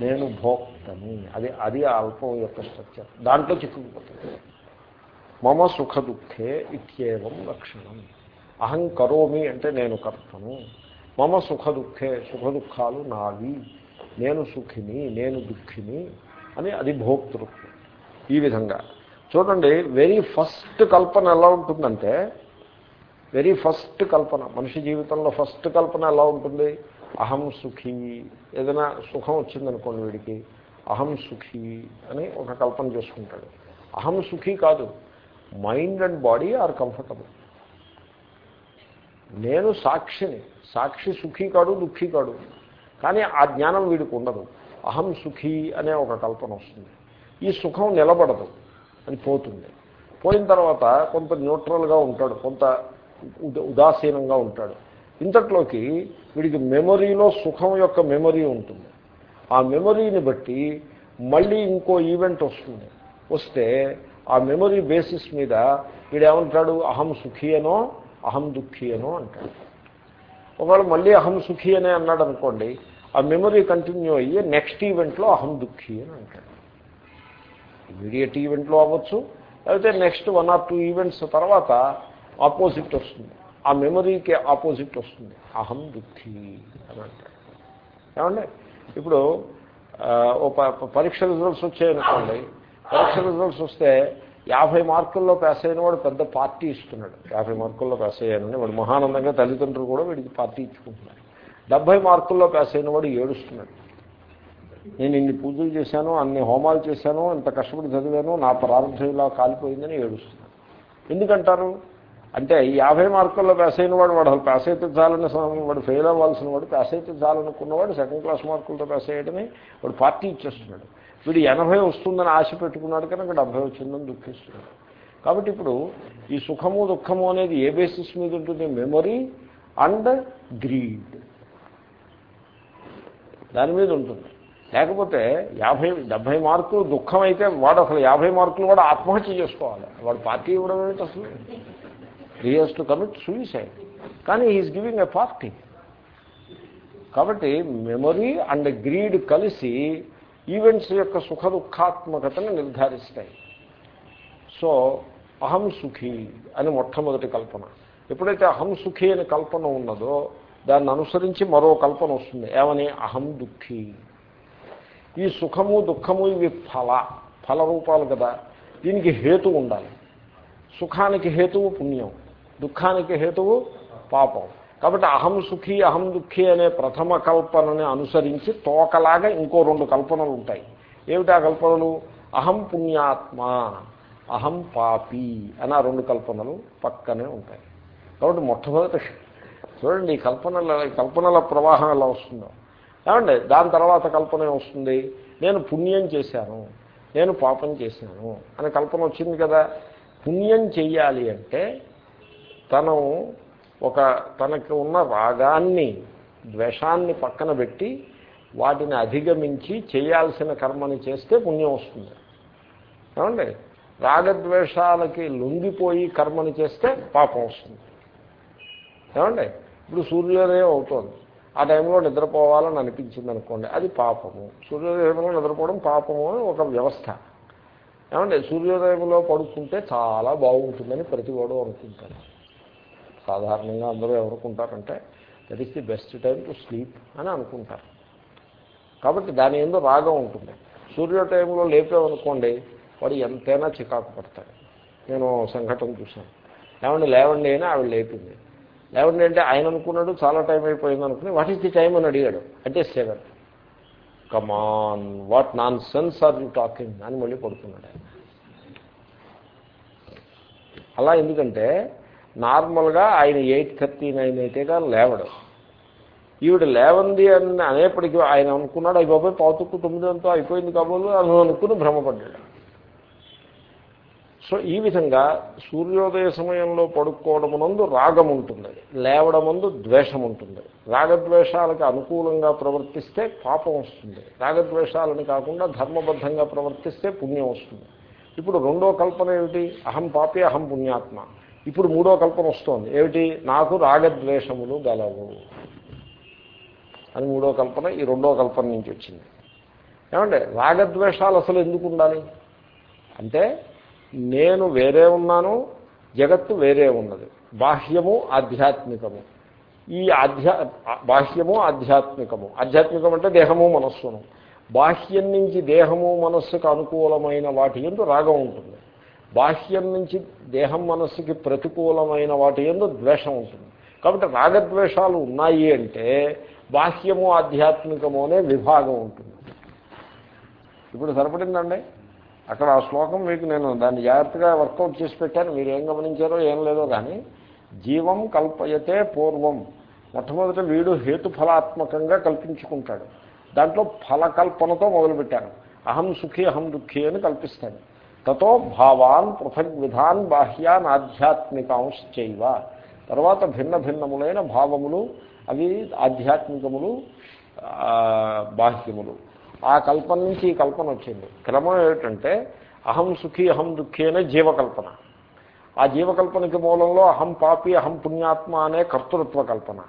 నేను భోక్తని. అది అది ఆ అల్పం యొక్క స్ట్రక్చర్. దాంట్లో చిక్కుకుపోతుంది మమ సుఖ దుఃఖే ఇత్యేవం లక్షణం. అహం కరోమి అంటే నేను కర్తను. మమ సుఖ దుఃఖే సుఖ దుఃఖాలు నావి. నేను సుఖిని నేను దుఃఖిని అని అది భోక్తృత్వం. ఈ విధంగా. చూడండి వెరీ ఫస్ట్ కల్పన ఎలా ఉంటుందంటే వెరీ ఫస్ట్ కల్పన మనిషి జీవితంలో ఫస్ట్ కల్పన ఎలా ఉంటుంది? అహం సుఖీ. ఏదైనా సుఖం వచ్చిందనుకోండి వీడికి అహం సుఖీ అని ఒక కల్పన చేసుకుంటాడు. అహం సుఖీ కాదు mind and body are comfortable నేను సాక్షిని సాక్షి సుఖీ కాడు దుఃఖీ కాడు. కానీ ఆ జ్ఞానం వీడికి ఉండదు. అహం సుఖీ అనే ఒక కల్పన వస్తుంది. ఈ సుఖం నిలబడదు అని పోతుంది. పోయిన తర్వాత కొంత న్యూట్రల్గా ఉంటాడు కొంత ఉదాసీనంగా ఉంటాడు. ఇంతట్లోకి వీడికి మెమొరీలో సుఖం యొక్క మెమొరీ ఉంటుంది. ఆ మెమొరీని బట్టి మళ్ళీ ఇంకో ఈవెంట్ వస్తుంది. వస్తే ఆ మెమొరీ బేసిస్ మీద వీడేమంటాడు? అహం సుఖీ అనో అహం దుఃఖీ అనో అంటాడు. ఒకవేళ మళ్ళీ అహం సుఖీ అనే అన్నాడు అనుకోండి ఆ మెమరీ కంటిన్యూ అయ్యి నెక్స్ట్ ఈవెంట్లో అహం దుఃఖీ అని అంటాడు ఇమీడియట్ ఈవెంట్లో అవ్వచ్చు లేకపోతే next one or two events తర్వాత ఆపోజిట్ వస్తుంది. ఆ మెమరీకి ఆపోజిట్ వస్తుంది. అహం దుఃఖీ అని అంటాడు ఏమండి? ఇప్పుడు ఓ పరీక్ష రిజల్ట్స్ వచ్చాయనుకోండి పరీక్ష రిజల్ట్స్ వస్తే యాభై మార్కుల్లో పాస్ అయిన వాడు పెద్ద పార్టీ ఇస్తున్నాడు. యాభై మార్కుల్లో పాస్ అయ్యానని వాడు మహానందంగా తల్లిదండ్రులు కూడా వీడికి పార్టీ ఇచ్చుకుంటున్నారు. డెబ్బై మార్కుల్లో పాస్ అయిన వాడు ఏడుస్తున్నాడు. నేను ఇన్ని పూజలు చేశాను అన్ని హోమాలు చేశాను ఇంత కష్టపడి చదివాను నా ప్రారంభం ఇలా కాలిపోయిందని ఏడుస్తున్నాను ఎందుకంటారు? అంటే యాభై మార్కుల్లో పాస్ అయిన వాడు వాడు అసలు పాస్ అయితే చాలని వాడు ఫెయిల్ అవ్వాల్సిన వాడు పాస్ అయితే చాలనుకున్నవాడు సెకండ్ క్లాస్ మార్కులతో పాస్ అయ్యడని వాడు పార్టీ ఇచ్చేస్తున్నాడు. వీడు ఎనభై వస్తుందని ఆశ పెట్టుకున్నాడు కనుక డెబ్బై వచ్చిందని దుఃఖిస్తున్నాడు. కాబట్టి ఇప్పుడు ఈ సుఖము దుఃఖము అనేది ఏ బేసిస్ మీద ఉంటుంది? Memory and greed. దాని మీద ఉంటుంది. లేకపోతే యాభై డెబ్భై మార్కులు దుఃఖం అయితే వాడు అసలు యాభై మార్కులు కూడా ఆత్మహత్య చేసుకోవాలి. వాడు పార్టీ ఇవ్వడం ఏంటి అసలు? రియస్ టు కమిట్ సూయిసైడ్ కానీ ఈజ్ గివింగ్ ఎ పార్టీ కాబట్టి మెమొరీ అండ్ గ్రీడ్ కలిసి ఈవెంట్స్ యొక్క సుఖ దుఃఖాత్మకతను నిర్ధారిస్తాయి. సో అహం సుఖీ అని మొట్టమొదటి కల్పన. ఎప్పుడైతే అహం సుఖీ అనే కల్పన ఉన్నదో దాన్ని అనుసరించి మరో కల్పన వస్తుంది ఏమని? అహం దుఃఖీ. ఈ సుఖము దుఃఖము ఇవి ఫల ఫల రూపాలు కదా. దీనికి హేతు ఉండాలి. సుఖానికి హేతువు పుణ్యం. దుఃఖానికి హేతువు పాపం. కాబట్టి అహం సుఖీ అహం దుఃఖీ అనే ప్రథమ కల్పనని అనుసరించి తోకలాగా ఇంకో రెండు కల్పనలు ఉంటాయి. ఏమిటి ఆ కల్పనలు? అహం పుణ్యాత్మ అహం పాపి అని ఆ రెండు కల్పనలు పక్కనే ఉంటాయి. కాబట్టి మొట్టమొదటి చూడండి ఈ కల్పనల కల్పనల ప్రవాహం ఎలా వస్తుందో. ఏమండి దాని తర్వాత కల్పన వస్తుంది నేను పుణ్యం చేశాను నేను పాపం చేశాను అనే కల్పన వచ్చింది కదా. పుణ్యం చెయ్యాలి అంటే తను ఒక తనకు ఉన్న రాగాన్ని ద్వేషాన్ని పక్కన పెట్టి వాటిని అధిగమించి చేయాల్సిన కర్మని చేస్తే పుణ్యం వస్తుంది. ఏమండి రాగద్వేషాలకి లొంగిపోయి కర్మని చేస్తే పాపం వస్తుంది. ఏమండి ఇప్పుడు సూర్యోదయం అవుతోంది. ఆ టైంలో నిద్రపోవాలని అనిపించింది అనుకోండి అది పాపము. సూర్యోదయంలో నిద్రపోవడం పాపము అని ఒక వ్యవస్థ. ఏమంటే సూర్యోదయంలో పడుకుంటే చాలా బాగుంటుందని ప్రతివాడు అనుకుంటారు సాధారణంగా అందరూ ఎవరుకుంటారంటే that is the best time to sleep అని అనుకుంటారు. కాబట్టి దాని ఏందో రాగం ఉంటుంది. సూర్యోదయంలో లేపామనుకోండి వాడు ఎంతైనా చికాకు పడతాడు. నేను సంఘటన చూశాను. లేవండి లేవండి అని ఆవిడ లేపింది. లేవండి అంటే ఆయన అనుకున్నాడు చాలా టైం అయిపోయింది అనుకుని వాట్ ఈస్ ది టైం అని అడిగాడు. అంటే seven come on what nonsense are you talking అని మళ్ళీ పడుతున్నాడు ఆయన. అలా ఎందుకంటే నార్మల్గా ఆయన ఎయిట్ థర్టీ నైన్ అయితే కానీ లేవడు. ఈవిడ లేవంది అని అనేప్పటికీ ఆయన అనుకున్నాడు అవి బాబాయ్ పావుతుక్కు తొమ్మిది అంతా అయిపోయింది కాబోలు అని అనుకుని భ్రమపడ్డాడు. సో ఈ విధంగా సూర్యోదయ సమయంలో పడుకోవడమునందు రాగం ఉంటుంది లేవడమందు ద్వేషం ఉంటుంది రాగద్వేషాలకు అనుకూలంగా ప్రవర్తిస్తే పాపం వస్తుంది. రాగద్వేషాలని కాకుండా ధర్మబద్ధంగా ప్రవర్తిస్తే పుణ్యం వస్తుంది. ఇప్పుడు రెండో కల్పన ఏమిటి? అహం పాపి అహం పుణ్యాత్మ. ఇప్పుడు మూడో కల్పన వస్తోంది. ఏమిటి? నాకు రాగద్వేషములు గలవు అని మూడో కల్పన ఈ రెండో కల్పన నుంచి వచ్చింది. ఏమంటే రాగద్వేషాలు అసలు ఎందుకు ఉండాలి? అంటే నేను వేరే ఉన్నాను జగత్తు వేరే ఉన్నది. బాహ్యము ఆధ్యాత్మికము. ఈ ఆధ్యా బాహ్యము ఆధ్యాత్మికము. ఆధ్యాత్మికం అంటే దేహము మనస్సును. బాహ్యం నుంచి దేహము మనస్సుకు అనుకూలమైన వాటి ఎందు రాగం ఉంటుంది. బాహ్యం నుంచి దేహం మనస్సుకి ప్రతికూలమైన వాటి ఎందు ద్వేషం ఉంటుంది. కాబట్టి రాగద్వేషాలు ఉన్నాయి అంటే బాహ్యము ఆధ్యాత్మికము అనే విభాగం ఉంటుంది. ఇప్పుడు సరిపడిందండి? అక్కడ ఆ శ్లోకం మీకు నేను దాన్ని జాగ్రత్తగా వర్కౌట్ చేసి పెట్టాను. మీరు ఏం గమనించారో ఏం లేదో కానీ జీవం కల్పయతే పూర్వం. మొట్టమొదట వీడు హేతుఫలాత్మకంగా కల్పించుకుంటాడు. దాంట్లో ఫలకల్పనతో మొదలుపెట్టాను. అహం సుఖీ అహం దుఃఖీ అని కల్పిస్తాను తతో భావాన్ పృథక్ విధాన్ బాహ్యాన్ ఆధ్యాత్మికాంశ్చైవ. తర్వాత భిన్న భిన్నములైన భావములు అవి ఆధ్యాత్మికములు బాహ్యములు. ఆ కల్పన నుంచి ఈ కల్పన వచ్చింది. క్రమం ఏమిటంటే అహం సుఖీ అహం దుఃఖీ అనే జీవకల్పన. ఆ జీవకల్పనకి మూలంలో అహం పాపి అహం పుణ్యాత్మ అనే కర్తృత్వ కల్పన.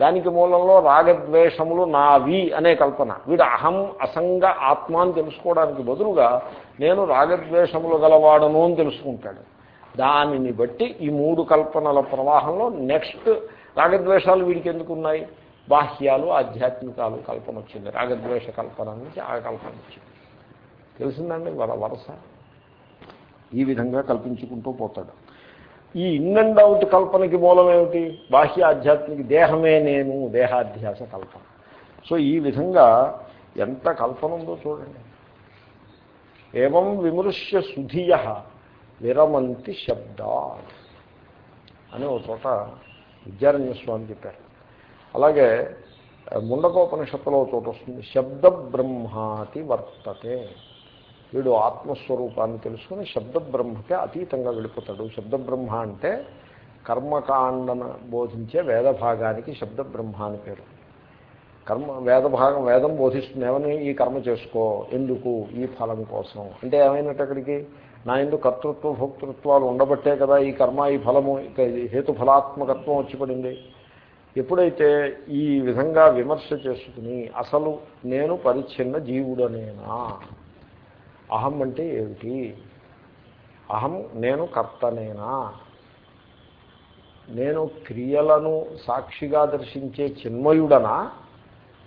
దానికి మూలంలో రాగద్వేషములు నావి అనే కల్పన. వీడు అహం అసంగ ఆత్మ అని తెలుసుకోవడానికి బదులుగా నేను రాగద్వేషములు గలవాడను అని తెలుసుకుంటాడు. దానిని బట్టి ఈ మూడు కల్పనల ప్రవాహంలో నెక్స్ట్ రాగద్వేషాలు వీడికి ఎందుకున్నాయి బాహ్యాలు ఆధ్యాత్మికాలు కల్పన వచ్చింది రాగద్వేష కల్పన నుంచి ఆ కల్పన వచ్చింది తెలిసిందండి వర వరస? ఈ విధంగా కల్పించుకుంటూ పోతాడు. ఈ ఇన్ అండ్ అవుట్ కల్పనకి మూలమేమిటి బాహ్య ఆధ్యాత్మిక దేహమే నేను దేహాధ్యాస కల్పన. సో ఈ విధంగా ఎంత కల్పన ఉందో చూడండి. ఏవం విమృశ్య సుధియ విరమంతి శబ్దా అని ఒక చోట విద్యారణ్య స్వామి చెప్పారు. అలాగే ముండకోపనిషత్తులో చోటు వస్తుంది. శబ్ద బ్రహ్మాతి వర్తతే. వీడు ఆత్మస్వరూపాన్ని తెలుసుకుని శబ్ద బ్రహ్మకే అతీతంగా వెళ్ళిపోతాడు. శబ్ద బ్రహ్మ అంటే కర్మకాండను బోధించే వేద భాగానికి శబ్ద బ్రహ్మ అని పేరు. కర్మ వేదభాగం వేదం బోధిస్తుందేమని ఈ కర్మ చేసుకో. ఎందుకు? ఈ ఫలం కోసం. అంటే ఏమైనట్టు అక్కడికి? నా ఎందుకు కర్తృత్వ భోక్తృత్వాలు ఉండబట్టే కదా ఈ కర్మ ఈ ఫలము ఇక హేతుఫలాత్మకత్వం వచ్చి పడింది ఎప్పుడైతే ఈ విధంగా విమర్శ చేసుకుని అసలు నేను పరిచ్ఛిన్న జీవుడనేనా? అహం అంటే ఏమిటి? అహం నేను కర్తనేనా? నేను క్రియలను సాక్షిగా దర్శించే చిన్మయుడనా?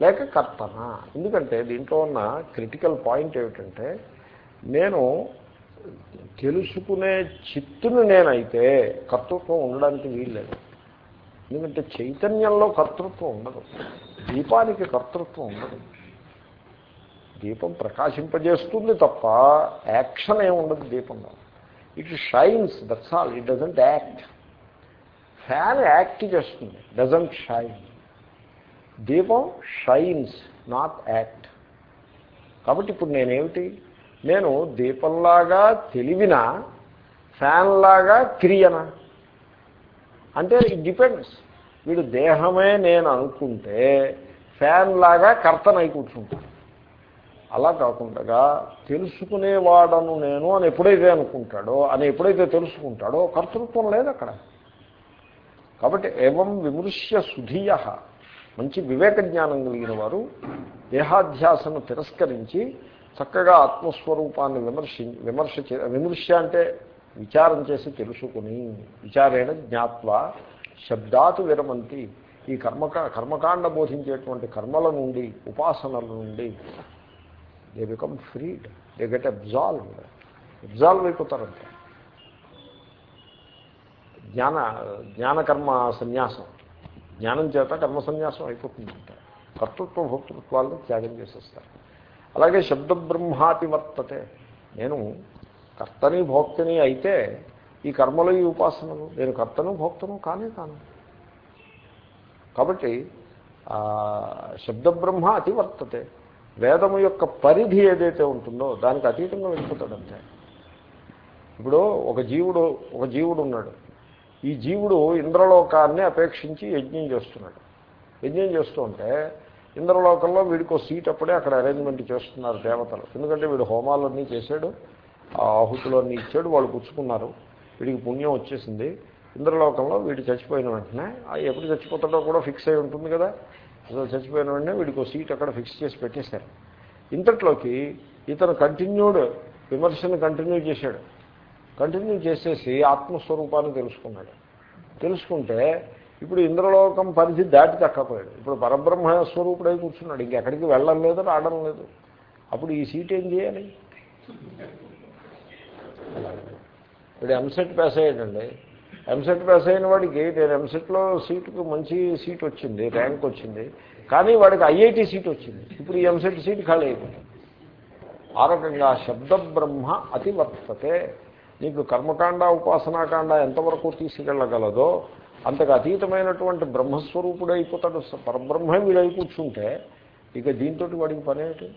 లేక కర్తనా? ఎందుకంటే దీంట్లో ఉన్న క్రిటికల్ పాయింట్ ఏమిటంటే నేను తెలుసుకునే చిత్తును నేనైతే కర్తృత్వం ఉండడానికి వీల్లేదు. ఎందుకంటే చైతన్యంలో కర్తృత్వం ఉండదు. దీపానికి కర్తృత్వం ఉండదు. దీపం ప్రకాశింపజేస్తుంది తప్ప యాక్షన్ ఏముండదు దీపంలో. It shines that's all it doesn't act fan act చేస్తుంది. డజంట్ షైన్ దీపం షైన్స్ నాట్ యాక్ట్ కాబట్టి ఇప్పుడు నేనేమిటి? నేను దీపంలాగా తెలివిన ఫ్యాన్లాగా క్రియనా? అంటే ఇట్ డిపెండ్స్. వీడు దేహమే నేను అనుకుంటే ఫ్యాన్ లాగా కర్తనై కూర్చుంటాను అలా కాకుండా తెలుసుకునేవాడను నేను అని ఎప్పుడైతే అనుకుంటాడో అని ఎప్పుడైతే తెలుసుకుంటాడో కర్తృత్వం లేదు అక్కడ. కాబట్టి ఏవం విమృశ్య సుధీయ. మంచి వివేక జ్ఞానం కలిగిన వారు దేహాధ్యాసను తిరస్కరించి చక్కగా ఆత్మస్వరూపాన్ని విమర్శి విమర్శ విమర్శ అంటే విచారం చేసి తెలుసుకుని విచారేణ జ్ఞాత్వ శబ్దాతు విరమంతి. ఈ కర్మకా కర్మకాండ బోధించేటువంటి కర్మల నుండి ఉపాసనల నుండి they become freed they get absolve absolve అయిపోతారంట. జ్ఞాన జ్ఞానకర్మ సన్యాసం. జ్ఞానం చేత కర్మ సన్యాసం అయిపోతుందంట. కర్తృత్వ భోక్తృత్వాలను త్యాగం చేసేస్తారు. అలాగే శబ్ద బ్రహ్మాతి వర్తతే నేను కర్తని భోక్తని అయితే ఈ కర్మలు ఈ ఉపాసనలు నేను కర్తను భోక్తను కానే కాను. కాబట్టి శబ్దబ్రహ్మ అతివర్తతే. వేదము యొక్క పరిధి ఏదైతే ఉంటుందో దానికి అతీతంగా వెళ్ళిపోతాడంతే. ఇప్పుడు ఒక జీవుడు ఒక జీవుడు ఉన్నాడు. ఈ జీవుడు ఇంద్రలోకాన్ని అపేక్షించి యజ్ఞం చేస్తున్నాడు. యజ్ఞం చేస్తుంటే ఇంద్రలోకంలో వీడికి ఒక సీట్ అప్పుడే అక్కడ అరేంజ్మెంట్ చేస్తున్నారు దేవతలు. ఎందుకంటే వీడు హోమాలన్నీ చేశాడు. ఆహుతులన్నీ ఇచ్చాడు వాళ్ళు పుచ్చుకున్నారు. వీడికి పుణ్యం వచ్చేసింది. ఇంద్రలోకంలో వీడు చచ్చిపోయిన వెంటనే ఎప్పుడు చచ్చిపోతాడో కూడా ఫిక్స్ అయి ఉంటుంది కదా. అసలు చచ్చిపోయిన వెంటనే వీడికి సీట్ అక్కడ ఫిక్స్ చేసి పెట్టేశారు. ఇంతట్లోకి ఇతను కంటిన్యూడ్ విమర్శను కంటిన్యూ చేశాడు. కంటిన్యూ చేసేసి ఆత్మస్వరూపాన్ని తెలుసుకున్నాడు. తెలుసుకుంటే ఇప్పుడు ఇంద్రలోకం పరిధి దాటి తక్కపోయాడు ఇప్పుడు పరబ్రహ్మ స్వరూపుడై కూర్చున్నాడు. ఇంకెక్కడికి వెళ్ళడం లేదు రావడం లేదు. అప్పుడు ఈ సీట్ ఏం చేయాలి? ఇప్పుడు ఎంసెట్ పాస్ అయ్యాడండి ఎంసెట్ పాస్ అయిన వాడికి నేను ఎంసెట్లో సీటుకు మంచి సీట్ వచ్చింది ర్యాంక్ వచ్చింది. కానీ వాడికి ఐఐటి సీట్ వచ్చింది. ఇప్పుడు ఈ ఎంసెట్ సీట్ ఖాళీ అయిపోయింది. ఆ రకంగా శబ్ద బ్రహ్మ అతివర్తతే. నీకు కర్మకాండ ఉపాసనాకాండ ఎంతవరకు తీసుకెళ్ళగలదో అంతకు అతీతమైనటువంటి బ్రహ్మస్వరూపుడు అయిపోతాడు పరబ్రహ్మే వీడై కూర్చుంటే ఇక దీంతో వాడికి పని ఏంటి